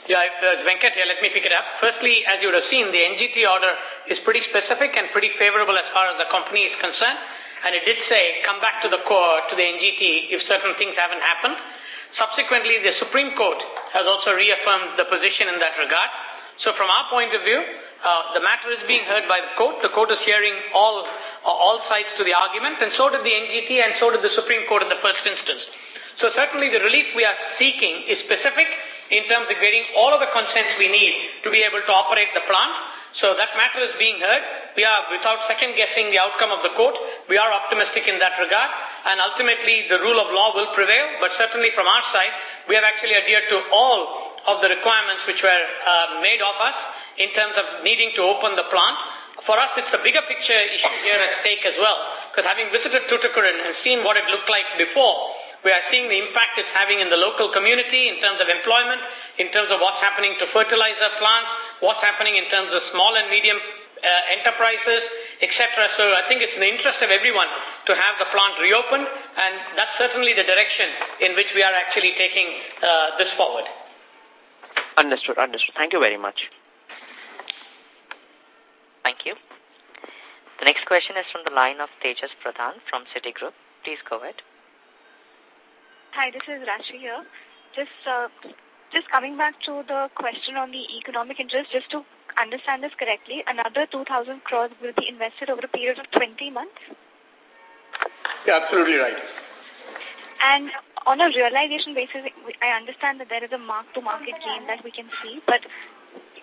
Yeah, uh, Venkat let me pick it up. Firstly, as you would have seen, the NGT order is pretty specific and pretty favorable as far as the company is concerned. And it did say, come back to the court, to the NGT, if certain things haven't happened. Subsequently, the Supreme Court has also reaffirmed the position in that regard. So from our point of view, uh, the matter is being heard by the court. The court is hearing all, uh, all sides to the argument, and so did the NGT, and so did the Supreme Court in the first instance. So certainly the relief we are seeking is specific in terms of getting all of the consents we need to be able to operate the plant. So that matter is being heard. We are, without second guessing the outcome of the court, we are optimistic in that regard. And ultimately the rule of law will prevail. But certainly from our side, we have actually adhered to all of the requirements which were uh, made of us in terms of needing to open the plant. For us, it's the bigger picture issue here at stake as well. Because having visited Tuticorin and seen what it looked like before, we are seeing the impact it's having in the local community in terms of employment, in terms of what's happening to fertilizer plants, what's happening in terms of small and medium uh, enterprises, etc. So I think it's in the interest of everyone to have the plant reopened, and that's certainly the direction in which we are actually taking uh, this forward. Understood, understood. Thank you very much. Thank you. The next question is from the line of Tejas Pradhan from Citigroup. Please go ahead. Hi, this is Rashi here. Just, uh, just coming back to the question on the economic interest, just to understand this correctly, another 2,000 crores will be invested over a period of 20 months? Yeah, absolutely right. And on a realization basis, I understand that there is a mark-to-market gain that we can see, but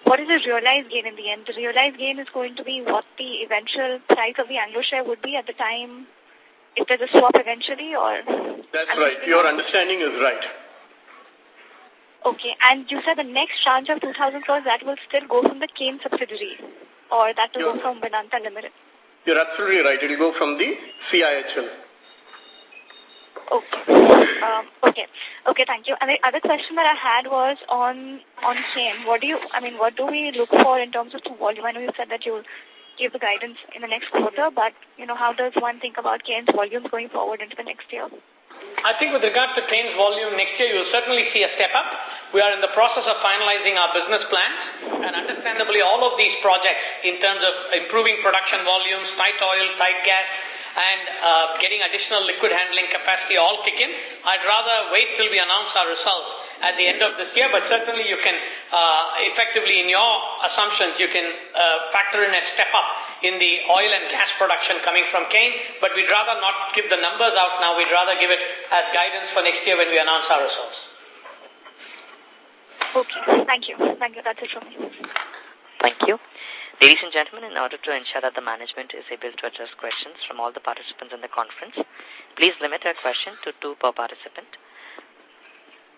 what is the realized gain in the end? The realized gain is going to be what the eventual price of the Anglo share would be at the time if there's a swap eventually or... That's right. Your understanding is right. Okay. And you said the next tranche of 2,000 crores, that will still go from the Cairn subsidiary or that will You're, go from Vedanta Limited? You're absolutely right. It will go from the CIHL. Okay. Um, okay. Okay, thank you. And the other question that I had was on on Cairn. What do you, I mean, what do we look for in terms of the volume? I know you said that you'll give the guidance in the next quarter, but, you know, how does one think about Cairn's volumes going forward into the next year? I think with regard to Cairn's volume next year, you'll certainly see a step up. We are in the process of finalizing our business plans, and understandably all of these projects in terms of improving production volumes, tight oil, tight gas, and uh, getting additional liquid handling capacity all kick in. I'd rather wait till we announce our results at the end of this year, but certainly you can uh, effectively in your assumptions, you can uh, factor in a step up in the oil and gas production coming from Cairn, but we'd rather not give the numbers out now. We'd rather give it as guidance for next year when we announce our results. Okay, thank you. Thank you. That's it from me. Thank you. Ladies and gentlemen, in order to ensure that the management is able to address questions from all the participants in the conference, please limit your question to two per participant.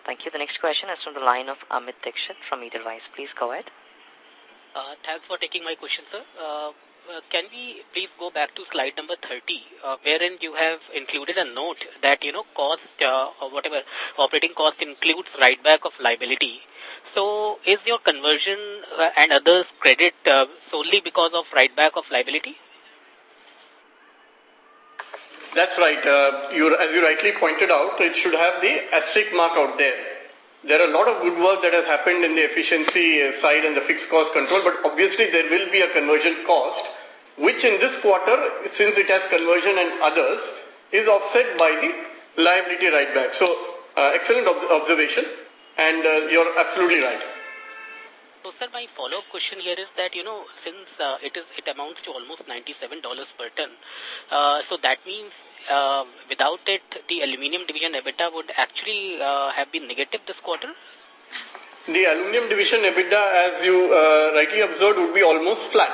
Thank you. The next question is from the line of Amit Dixit from Edelweiss. Please go ahead. Uh, thanks for taking my question, sir. Uh, uh, can we please go back to slide number 30, uh, wherein you have included a note that, you know, cost, uh, or whatever, operating cost includes write back of liability. So, is your conversion uh, and others credit uh, solely because of write back of liability? That's right. Uh, you, as you rightly pointed out, it should have the asterisk mark out there. There are a lot of good work that has happened in the efficiency uh, side and the fixed cost control, but obviously there will be a conversion cost, which in this quarter, since it has conversion and others, is offset by the liability write back. So, uh, excellent ob observation, and uh, you're absolutely right. So, sir, my follow-up question here is that, you know, since uh, it is it amounts to almost $97 per ton, uh, so that means uh, without it, the aluminium division EBITDA would actually have been negative this quarter? The aluminium division EBITDA, as you rightly observed, would be almost flat.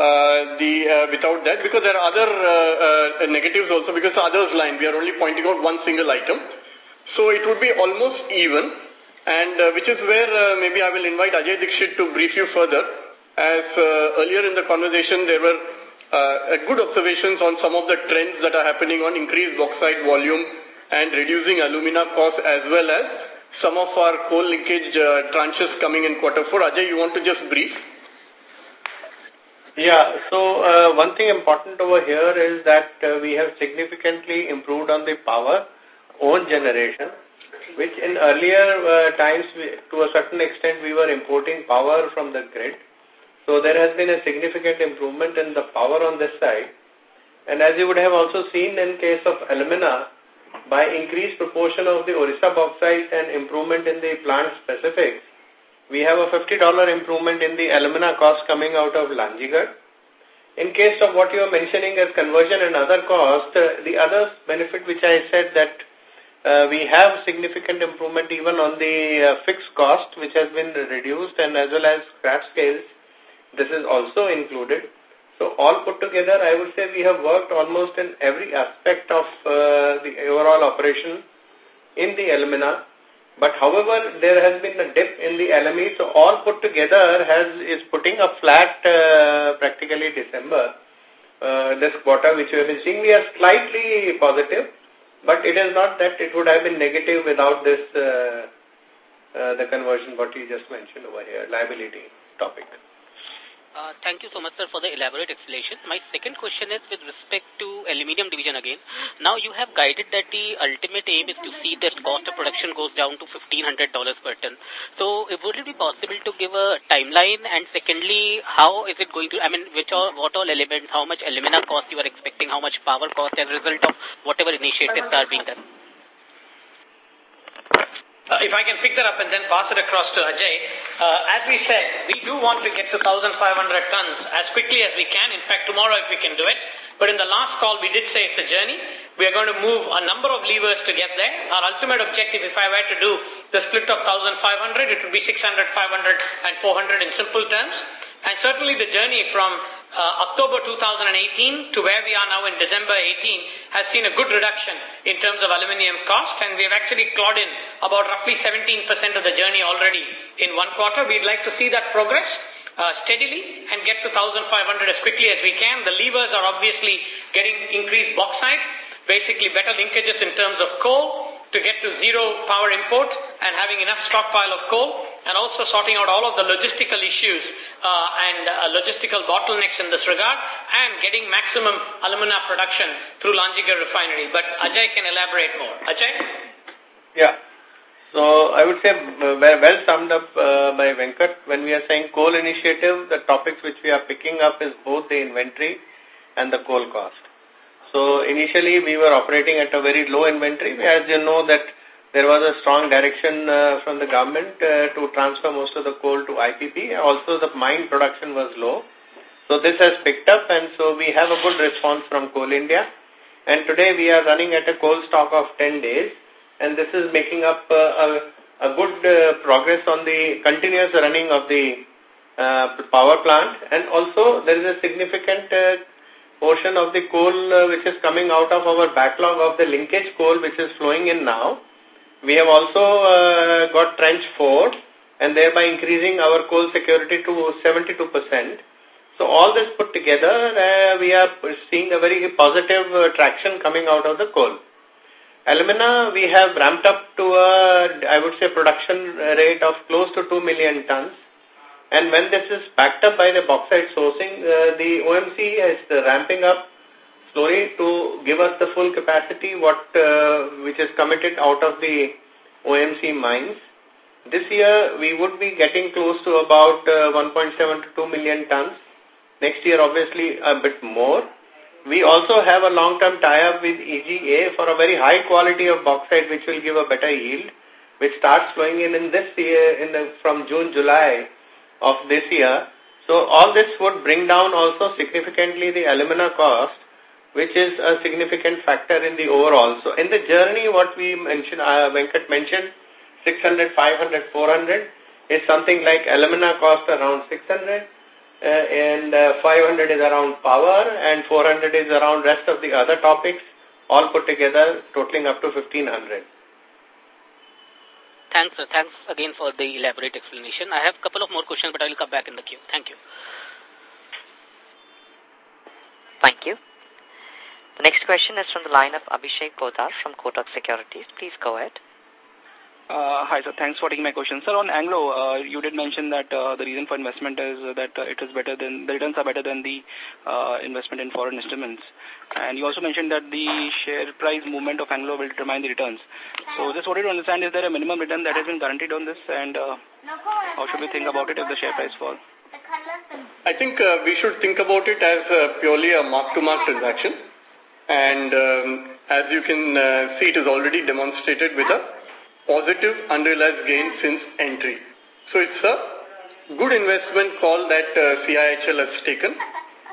Uh, the uh, without that because there are other uh, uh, negatives also because the others line we are only pointing out one single item so it would be almost even and uh, which is where uh, maybe I will invite Ajay Dixit to brief you further as uh, earlier in the conversation there were good observations on some of the trends that are happening on increased bauxite volume and reducing alumina costs as well as some of our coal linkage tranches coming in quarter four. Ajay, you want to just brief? Yeah, so one thing important over here is that we have significantly improved on the power own generation, which in earlier uh, times, we, to a certain extent, we were importing power from the grid. So there has been a significant improvement in the power on this side. And as you would have also seen in case of alumina, by increased proportion of the Orissa bauxite and improvement in the plant specifics, we have a $50 improvement in the alumina cost coming out of Lanjigarh. In case of what you are mentioning as conversion and other cost, uh, the other benefit which I said that uh, we have significant improvement even on the uh, fixed cost which has been reduced and as well as scrap scales, this is also included. So all put together, I would say we have worked almost in every aspect of uh, the overall operation in the alumina but however, there has been a dip in the LME, so all put together has is putting a flat uh, practically December. Uh, this quarter which we been seeing, we are slightly positive, but it is not that it would have been negative without this, uh, uh, the conversion what you just mentioned over here, liability topic. Uh, thank you so much, sir, for the elaborate explanation. My second question is with respect to aluminium division again. Now, you have guided that the ultimate aim is to see that cost of production goes down to $1,500 per ton. So, it would it be possible to give a timeline? And secondly, how is it going to, I mean, which all, what all elements, how much alumina cost you are expecting, how much power cost as a result of whatever initiatives are being done? Uh, if I can pick that up and then pass it across to Ajay, uh, as we said, we do want to get to 1,500 tons as quickly as we can. In fact, tomorrow if we can do it. But in the last call, we did say it's a journey. We are going to move a number of levers to get there. Our ultimate objective, if I were to do the split of 1,500, it would be 600, 500, and 400 in simple terms. And certainly the journey from uh, October 2018 to where we are now in December 18 has seen a good reduction in terms of aluminium cost and we have actually clawed in about roughly 17% of the journey already in one quarter. We'd like to see that progress uh, steadily and get to 1,500 as quickly as we can. The levers are obviously getting increased bauxite, basically better linkages in terms of coal, to get to zero power import and having enough stockpile of coal and also sorting out all of the logistical issues uh, and uh, logistical bottlenecks in this regard and getting maximum alumina production through Lanjigarh refinery. But Ajay can elaborate more. Ajay? Yeah. So I would say uh, well summed up uh, by Venkat. When we are saying coal initiative, the topics which we are picking up is both the inventory and the coal cost. So initially we were operating at a very low inventory. As you know that there was a strong direction uh, from the government uh, to transfer most of the coal to IPP. Also the mine production was low. So this has picked up and so we have a good response from Coal India. And today we are running at a coal stock of 10 days and this is making up uh, a, a good uh, progress on the continuous running of the uh, power plant and also there is a significant uh, portion of the coal uh, which is coming out of our backlog of the linkage coal which is flowing in now. We have also uh, got trench 4 and thereby increasing our coal security to 72%. So all this put together, uh, we are seeing a very positive uh, traction coming out of the coal. Alumina, we have ramped up to a, I would say, production rate of close to 2 million tons. And when this is backed up by the bauxite sourcing, uh, the OMC is ramping up slowly to give us the full capacity what uh, which is committed out of the OMC mines. This year, we would be getting close to about uh, 1.7 to 2 million tons. Next year, obviously, a bit more. We also have a long-term tie-up with EGA for a very high quality of bauxite which will give a better yield, which starts flowing in in this year in the, from June, July of this year. So all this would bring down also significantly the alumina cost, which is a significant factor in the overall. So in the journey, what we mentioned, uh, Venkat mentioned, 600, 500, 400 is something like alumina cost around 600, uh, and uh, 500 is around power, and 400 is around rest of the other topics, all put together, totaling up to 1500. Thanks, thanks again for the elaborate explanation. I have a couple of more questions, but I will come back in the queue. Thank you. Thank you. The next question is from the line of Abhishek Poddar from Kotak Securities. Please go ahead. Uh, hi, sir. Thanks for taking my question. Sir, on Anglo, uh, you did mention that uh, the reason for investment is that uh, it is better than, the returns are better than the uh, investment in foreign instruments. And you also mentioned that the share price movement of Anglo will determine the returns. So just wanted to understand, is there a minimum return that has been guaranteed on this and uh, how should we think about it if the share price falls? I think we should think about it as purely a mark-to-mark transaction. And um, as you can see, it is already demonstrated with a positive unrealized gain since entry. So it's a good investment call that uh, CIHL has taken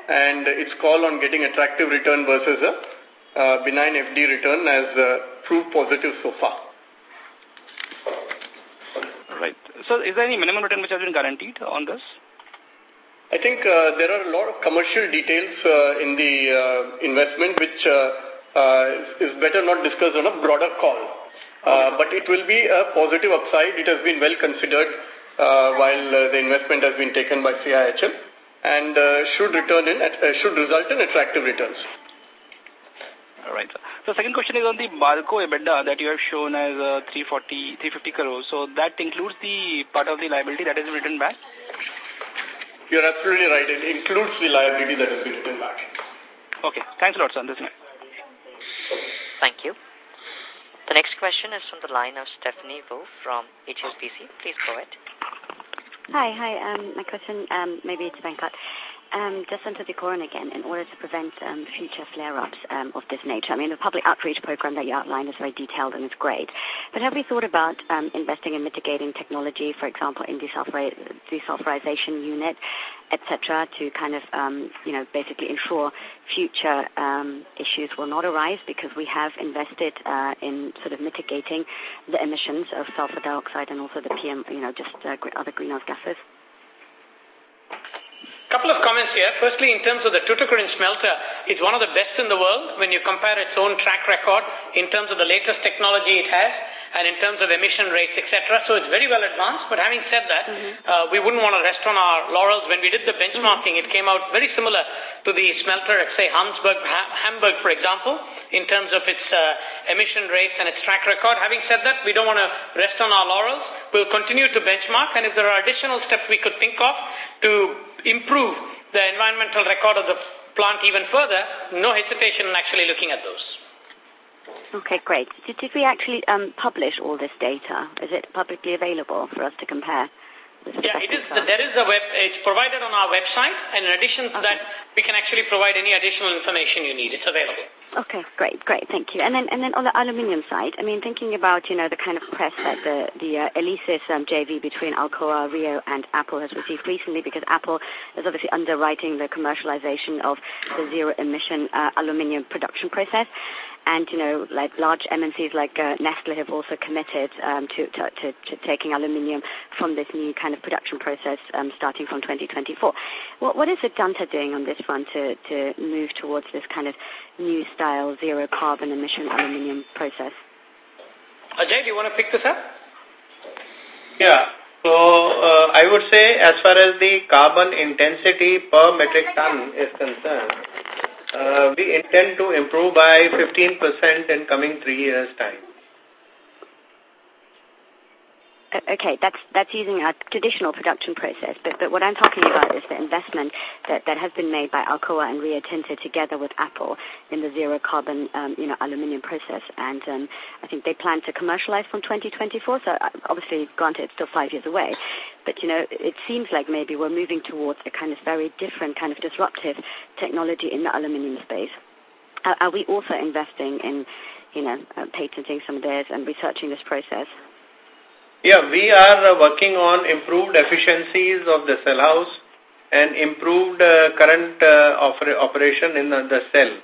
and its call on getting attractive return versus a uh, benign FD return has uh, proved positive so far. Right. So is there any minimum return which has been guaranteed on this? I think uh, there are a lot of commercial details uh, in the uh, investment which uh, uh, is better not discussed on a broader call. Uh, but it will be a positive upside. It has been well considered uh, while uh, the investment has been taken by CIHL and uh, should return in uh, should result in attractive returns. All right. So second question is on the Balco EBITDA that you have shown as uh, 340, 350 crores. So that includes the part of the liability that has been written back? You're absolutely right. It includes the liability that has been written back. Okay. Thanks a lot, sir. This Thank you. The next question is from the line of Stephanie Wu from HSBC. Please go ahead. Hi, hi. Um, my question, um, maybe it's Venkat. Um, just onto the Coron again, in order to prevent um, future flare-ups um, of this nature. I mean, the public outreach program that you outlined is very detailed and it's great. But have we thought about um, investing in mitigating technology, for example, in desulfurization unit, etc., to kind of, um, you know, basically ensure future um, issues will not arise because we have invested uh, in sort of mitigating the emissions of sulfur dioxide and also the PM, you know, just uh, other greenhouse gases? Couple of comments here. Firstly, in terms of the Tuticorin smelter, it's one of the best in the world when you compare its own track record in terms of the latest technology it has and in terms of emission rates, etc. So it's very well advanced. But having said that, mm -hmm. uh, we wouldn't want to rest on our laurels. When we did the benchmarking, it came out very similar to the smelter at, say, Hamburg, Hamburg for example, in terms of its uh, emission rates and its track record. Having said that, we don't want to rest on our laurels. We'll continue to benchmark, and if there are additional steps we could think of to improve the environmental record of the plant even further, no hesitation in actually looking at those. Okay, great. Did, did we actually um, publish all this data? Is it publicly available for us to compare? Yeah, it is. There is a web. It's provided on our website, and in addition to okay. that, we can actually provide any additional information you need. It's available. Okay, great, great, thank you. And then, and then on the aluminium side, I mean, thinking about you know the kind of press that the the uh, ELYSIS um, JV between Alcoa, Rio, and Apple has received recently, because Apple is obviously underwriting the commercialization of the zero emission uh, aluminium production process. And, you know, like large MNCs like uh, Nestle have also committed um, to, to, to, to, taking aluminium from this new kind of production process um, starting from 2024. What, what is Vedanta doing on this front to, to move towards this kind of new style zero carbon emission aluminium process? Ajay, do you want to pick this up? Yeah. So uh, I would say as far as the carbon intensity per metric ton is concerned, uh, we intend to improve by 15% in coming three years' time. Okay, that's that's using a traditional production process, but but what I'm talking about is the investment that that has been made by Alcoa and Rio Tinto together with Apple in the zero carbon um, you know aluminium process, and um, I think they plan to commercialize from 2024. So uh, obviously, granted, it's still five years away, but you know it seems like maybe we're moving towards a kind of very different kind of disruptive technology in the aluminium space. are, are we also investing in, you know, uh, patenting some of theirs and researching this process? Yeah, we are uh, working on improved efficiencies of the cell house and improved uh, current uh, oper operation in the, cell.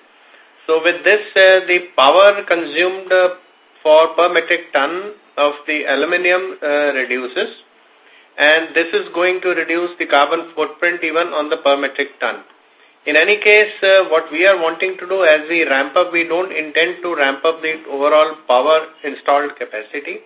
So with this, the power consumed for per metric ton of the aluminium reduces and this is going to reduce the carbon footprint even on the per metric ton. In any case, uh, what we are wanting to do as we ramp up, we don't intend to ramp up the overall power installed capacity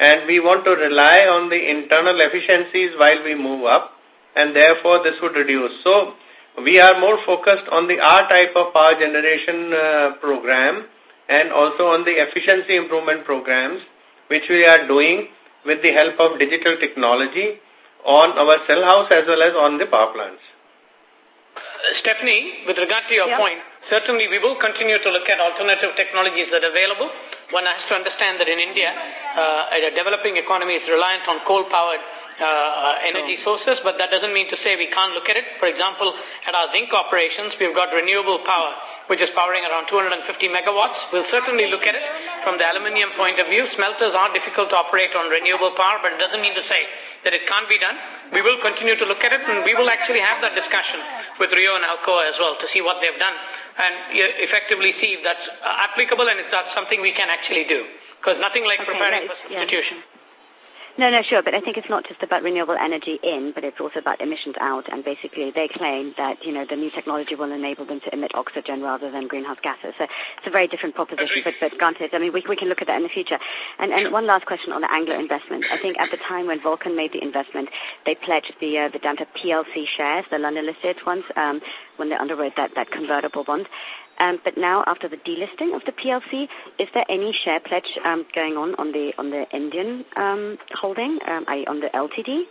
and we want to rely on the internal efficiencies while we move up and therefore this would reduce. So we are more focused on the R type of power generation uh, program and also on the efficiency improvement programs which we are doing with the help of digital technology on our cell house as well as on the power plants. Uh, Stephanie, with regard to your point, certainly we will continue to look at alternative technologies that are available one has to understand that in India, uh, a developing economy is reliant on coal-powered uh, energy sources, but that doesn't mean to say we can't look at it. For example, at our zinc operations, we've got renewable power, which is powering around 250 megawatts. We'll certainly look at it from the aluminium point of view. Smelters are difficult to operate on renewable power, but it doesn't mean to say that it can't be done. We will continue to look at it, and we will actually have that discussion with Rio and Alcoa as well to see what they've done and effectively see if that's applicable and if that's something we can actually do. Because nothing like okay, preparing for substitution. Yeah. No, no, sure, but I think it's not just about renewable energy in, but it's also about emissions out, and basically they claim that, you know, the new technology will enable them to emit oxygen rather than greenhouse gases. So it's a very different proposition, but, but granted, I mean, we, we can look at that in the future. And, and one last question on the Anglo investment. I think at the time when Vulcan made the investment, they pledged the uh, Vedanta PLC shares, the London-listed ones, um, when they underwrote that, that convertible bond. Um, but now, after the delisting of the PLC, is there any share pledge um, going on on the on the Indian um, holding, um, i.e., on the LTD?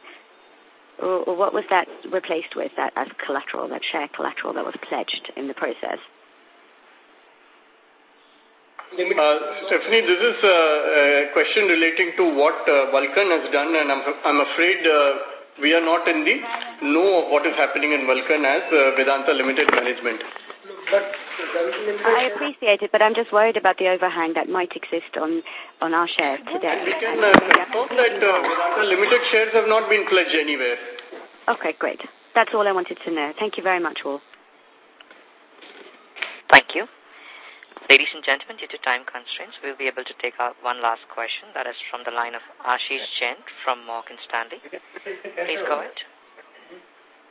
Or, or, what was that replaced with, that as collateral, that share collateral that was pledged in the process? Uh, Stephanie, this is a, a, question relating to what uh, Vulcan has done, and I'm, I'm afraid uh, we are not in the know of what is happening in Vulcan as uh, Vedanta Limited Management. I appreciate it, but I'm just worried about the overhang that might exist on, on our shares today. We can uh, confirm that uh, limited shares have not been pledged anywhere. Okay, great. That's all I wanted to know. Thank you very much, all. Thank you. Ladies and gentlemen, due to time constraints, we'll be able to take out one last question. That is from the line of Ashish Jain from Morgan Stanley. Please go ahead.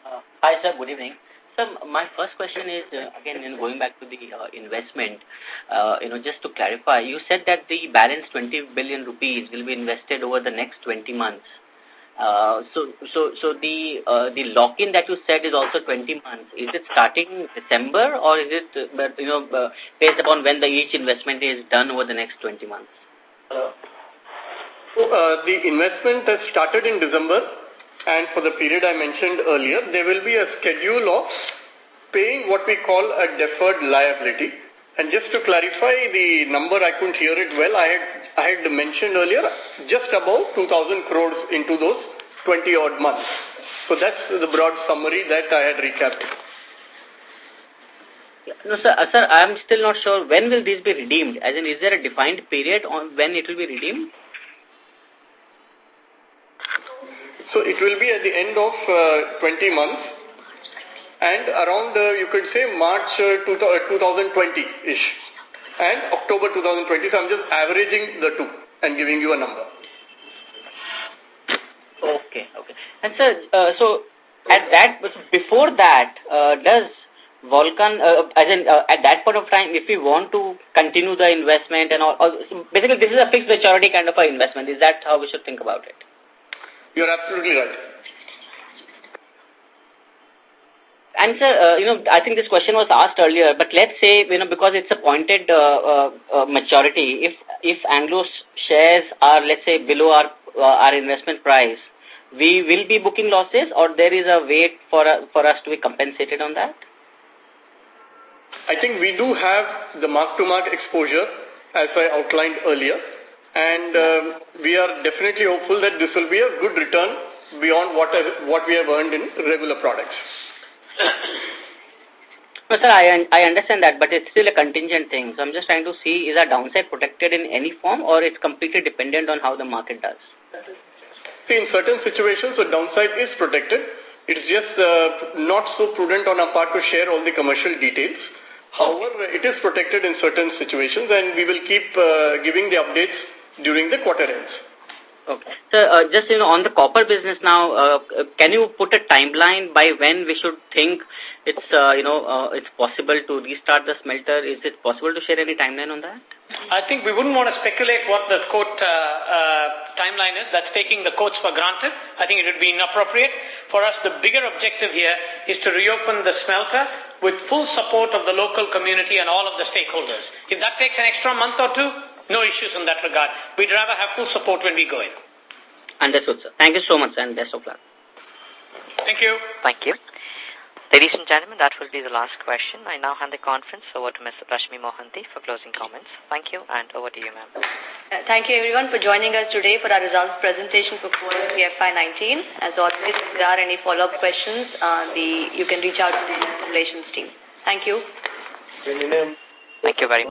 Uh, hi, sir. Good evening. So my first question is, uh, again, in going back to the uh, investment, uh, you know, just to clarify, you said that the balance 20 billion rupees will be invested over the next 20 months. Uh, so, so, so the uh, the lock-in that you said is also 20 months. Is it starting December or is it, uh, you know, uh, based upon when the each investment is done over the next 20 months? Uh, so, uh, the investment has started in December and for the period I mentioned earlier, there will be a schedule of paying what we call a deferred liability. And just to clarify the number, I couldn't hear it well. I had, I had mentioned earlier just about 2,000 crores into those 20 odd months. So that's the broad summary that I had recapped. No, sir, uh, sir, I am still not sure when will these be redeemed. As in, is there a defined period on when it will be redeemed? So it will be at the end of uh, 20 months and around, uh, you could say, March uh, 2020-ish uh, and October 2020. So I'm just averaging the two and giving you a number. Okay, okay. And sir, uh, so at that, before that, uh, does Vulcan, uh, as in, uh, at that point of time, if we want to continue the investment and all, all so basically this is a fixed maturity kind of an investment. Is that how we should think about it? You're absolutely right. And sir, uh, you know, I think this question was asked earlier, but let's say, you know, because it's a pointed uh, uh, uh maturity, if if Anglo's shares are, let's say, below our uh, our investment price, we will be booking losses, or there is a wait for for us to be compensated on that. I think we do have the mark to mark exposure, as I outlined earlier and we are definitely hopeful that this will be a good return beyond what, what we have earned in regular products. [coughs] No, sir, I, I understand that, but it's still a contingent thing. So I'm just trying to see, is our downside protected in any form or it's completely dependent on how the market does? See, in certain situations, the downside is protected. It's just uh, not so prudent on our part to share all the commercial details. However, it is protected in certain situations and we will keep uh, giving the updates during the quarter ends. Okay. So, uh, just, you know, on the copper business now, uh, can you put a timeline by when we should think it's, uh, you know, uh, it's possible to restart the smelter? Is it possible to share any timeline on that? I think we wouldn't want to speculate what the court uh, uh, timeline is. That's taking the courts for granted. I think it would be inappropriate. For us, the bigger objective here is to reopen the smelter with full support of the local community and all of the stakeholders. If that takes an extra month or two, no issues in that regard. We'd rather have full support when we go in. Understood, sir. Thank you so much and best of luck. Thank you. Thank you. Ladies and gentlemen, that will be the last question. I now hand the conference over to Ms. Rashmi Mohanty for closing comments. Thank you, and over to you, ma'am. Uh, thank you, everyone, for joining us today for our results presentation for quarter FY19. As always, if there are any follow-up questions, uh, the you can reach out to the relations team. Thank you. Thank you very much.